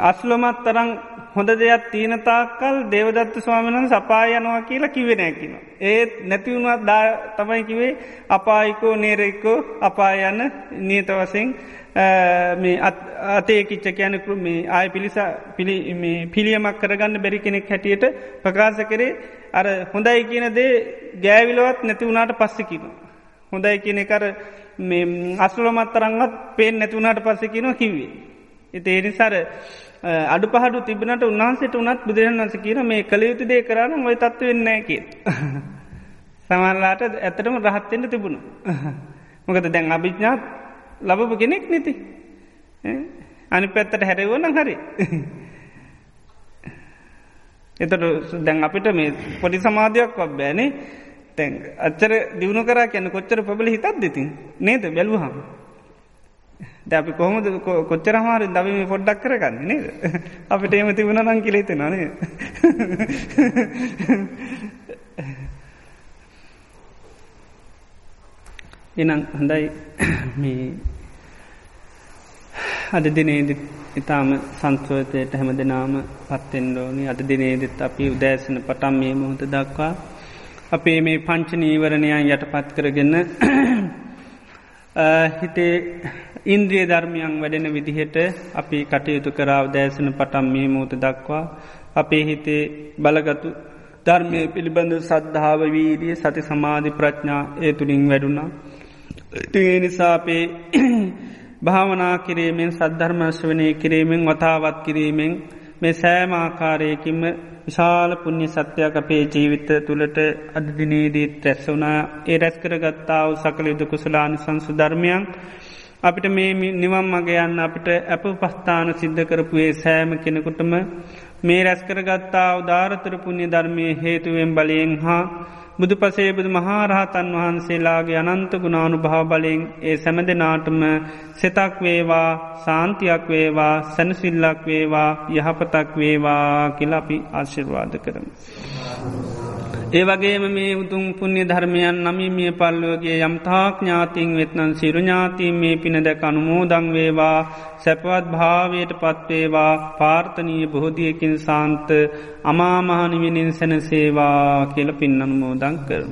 Speaker 1: අස්ලොමත් තරං හොඳ දෙයක් තීනතාකල් දේවදත්ත ස්වාමණන් සපා යනවා කියලා කිවෙනැකින. ඒත් නැතිවුණුවත් දා තමයි කිවේ අපායිකෝ නේරෙක්කෝ අපා යන්න නියත වසෙන් අතේ කිච්ච කියනකු මේ ආය පිලිස පිළියමක් කරගන්න බැරි කෙනෙක් හැටියට ප්‍රකාශ කරේ අර හොඳයි කියන දේ ගෑවිලවත් නැති වුණට පස්සකින. හොඳයි කියන කර අස්ලොමත් තරංගත් පේෙන් නැතිවුණට පස්සකිනවා කිවේ. එත ඒනිසාර අඩු පහඩු තිබනට උන්හන්සට උනත් බුදුරන් වන්ස කියන මේ කළ යුතු දේ කරන්න ඔය තත්ව [LAUGHS] වෙන්න කිය. සමල්ලාට ඇත්තටම රහත්තෙන්ට තිබුණු. [LAUGHS] මොකද දැන් අභිඥාත් ලබපු කෙනෙක් නැති. අනි පැත්තට හැරවන හරි. [LAUGHS] එතට දැන් අපිට මේ පොඩි සමාධයක් බෑනේ තැන් අච්චර දියුණු කරා කියන්න කොච්චර පබල හිතත් දෙතින් නේද බැලුහම. ද අපි කොහොමද කොච්චර හමාරු දවම පොඩ්ඩක් කරගන්න නේද? අපිට එම තිබුණ නං කිලේත නනේ එනම් හොඳයි. මේ අද දිනේදි ඉතාම සංස්වතයට හැම දෙනාම පත්තෙන්ඩෝනි අද දිනේදෙත් අපි උදෑසන පටම් මේ මොහොත දක්වා අපේ මේ පංච නීවරණයන් යටපත් කරගන්න හිතේ ඉන්ද්‍රිය ධර්මයන් වැඩෙන විදිහට අපි කටයුතු කරාව දෑසන පටම් මේ මූත දක්වා අපේ හිතේ බලගතු ධර්මය පිළිබඳ සද්ධාව වීදිය සති සමාධි ප්‍රඥා ඒ තුළින් වැඩුණා. ඒ නිසා අපේ භාවනා කිරීමෙන් සද්ධර්මශ්වනය කිරීමෙන් වතාවත් කිරීමෙන් මේ සෑමාකාරයකින්ම විශාල පුුණ්්‍ය සත්‍යයක් අපේ ජීවිත තුළට අදදිනේදීත් රැස්සවනා ඒ රැස් කරගත්තාව සකළ යුද කුසලානි සංසු ධර්මයන් අපිට මේ නිවම් මගේ යන්න අපිට ඇප පස්ථාන සිද්ධ කරපුේ සෑම කෙනෙකුටම මේ රැස්කරගත්තා උදාරතර පුුණ්‍ය ධර්මය හේතුවෙන් බලයෙන් හා බුදු පසේබුදු මහාරහතන් වහන්සේලාගේ අනන්ත ගුණානු භාව බලයෙන් ඒ සැම දෙනාටම සෙතක් වේවා සාන්තියක් වේවා සැනසිල්ලක් වේවා යහපතක් වේවා කියලාපි ආශිර්වාද කරම. ඒ වගේම මේ උතුම් පුුණ්‍ය ධර්මයන් නමිමිය පල්ලුවගේ යම්තාක් ඥාතින් වෙත්නන් සිරුඥාතින් මේ පින දැක අනුමෝදං වේවා සැපවත් භාවයට පත්වේවා පාර්ථනීය බොහෝදියකින් සාන්ත අමාමහනිවෙනින් සැනසේවා කියල පින් අනුමෝදං කරම.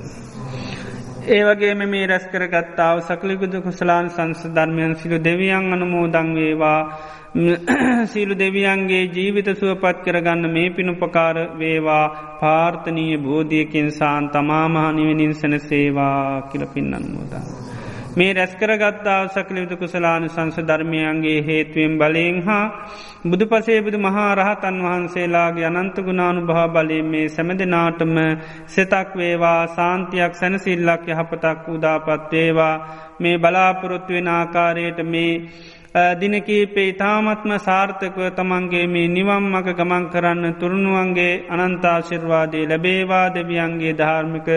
Speaker 1: ඒවගේ මේ රැස් කරගත්තාව සකලිකුද කුසලාන් සංස ධර්මයන් සිරු දෙවියන් අනුමෝදං වේවා [CLEARS THROAT] සීලු දෙවියන්ගේ ජීවිත සුවපත් කරගන්න මේ පිණුපකාර වේවා පාර්ථනීය බෝධියකින් සාන් තමාමහනිවෙනින් සැන සේවා කියල පින්නන් මුදා. මේ රැස්කරගත්තා සකලයුතු කුසලානු සංස ධර්මයන්ගේ හේතුවෙන් බලයෙන් හා බුදු පසේබුදු මහා රහතන් වහන්සේලාගේ අනන්ත ගුණානු භා බලයෙන් මේ සැමදනාටම සෙතක් වේවා සාන්තියක් සැනසිල්ලක් යහපතක් උදාපත්වේවා මේ බලාපොරොත්තුවෙන ආකාරයට මේ දිනකීපේ ඉතාමත්ම සාර්ථකව තමන්ගේ මේ නිවම් මක ගමන් කරන්න තුරුණුවන්ගේ අනන්තාශිර්වාදේ ලැබේවා. දෙවියන්ගේ ධාර්මික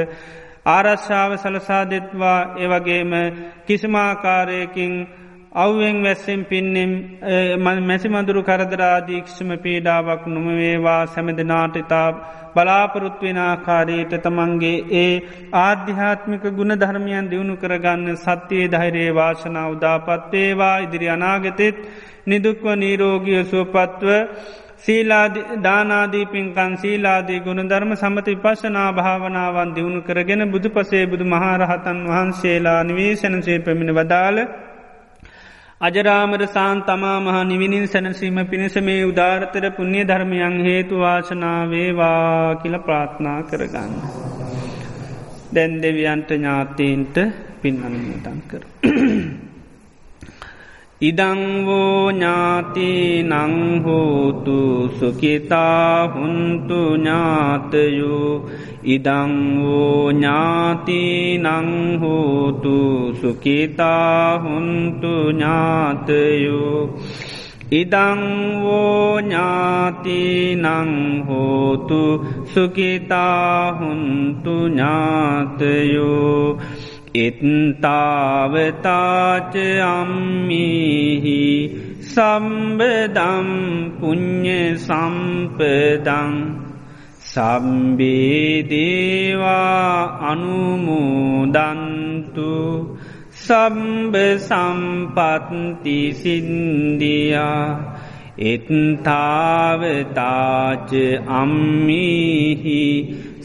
Speaker 1: ආරශ්ාව සලසාදෙත්වා ඒවගේම කිසිමාකාරයකින් අව්වෙන් වැස්සෙන් පින්නෙම් මැසිමදුරු කරදරාදීක්ෂම පීඩාවක් නොමවේවා සැමදනාට ඉතා බලාපොරොත්වෙන ආකාරයට තමන්ගේ ඒ ආධ්‍යාත්මික ගුණ ධර්මයන් දියුණු කරගන්න සත්‍යයේ ධෛරයේ වාශනා උදාපත්වේවා ඉදිරි අනාගතෙත් නිදුක්ව නීරෝගිය සුවපත්ව සීලාදානාදී පින්කන් සීලාදී ගුණ ධර්ම සමති පශනා භාවනාවන් දියුණු කරගෙන බුදු පසේ බුදු මහරහතන් වහන්සේලා නිවේශනසේ පැමිණ වදාළ අජරාමර සාන් තමා මහ නිවිනින් සැනසීම පිණිස මේ උදාරතර පුුණ්‍ය ධර්මයන් හේතු වාශනාවේවා කියල ප්‍රාත්නා කරගන්න. දැන් දෙවියන්ට ඥාතීන්ට පින් අනුමතන් කර. ඉදංවෝ ඥාති නංහෝතු සුකිතා හුන්තු ඥාතයෝ ඉදංවෝ ඥාති නංහෝතු සුකිතා හුන්තු ඥාතයෝ ඉදංවෝ ඥාති නංහෝතු සුකිතා හුන්තු ඥාතයෝ එත්තාවතාච අම්මිහි සම්බදම් පුං්ඥ සම්පදං සම්බේදේවා අනුමෝදන්තු සම්බ සම්පත්ති සින්දියා එත්තාවතාච අම්මිහි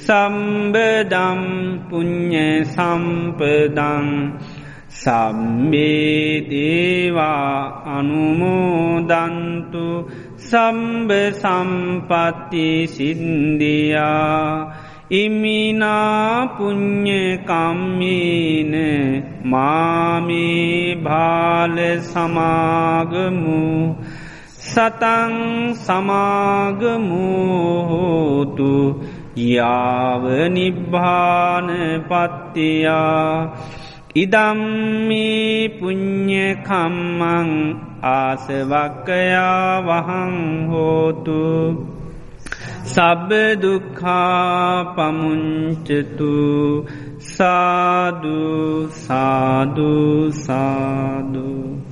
Speaker 1: සම්බදම් පුං්ඥ සම්පදං සම්බේදේවා අනුමෝදන්තු සම්බ සම්පත්ති සින්දියා ඉමිනාපුං්ඥකම්මීන මාමේ භාල සමාගමු සතං සමාගමූහෝතු යාව නිබ්භාන පත්තියා. ඉදම්මී පුං්ඥකම්මං ආසවක්කයා වහං හෝතු. සබ්බදුක්ඛා පමුංචතු සාදු සාදු සාදු.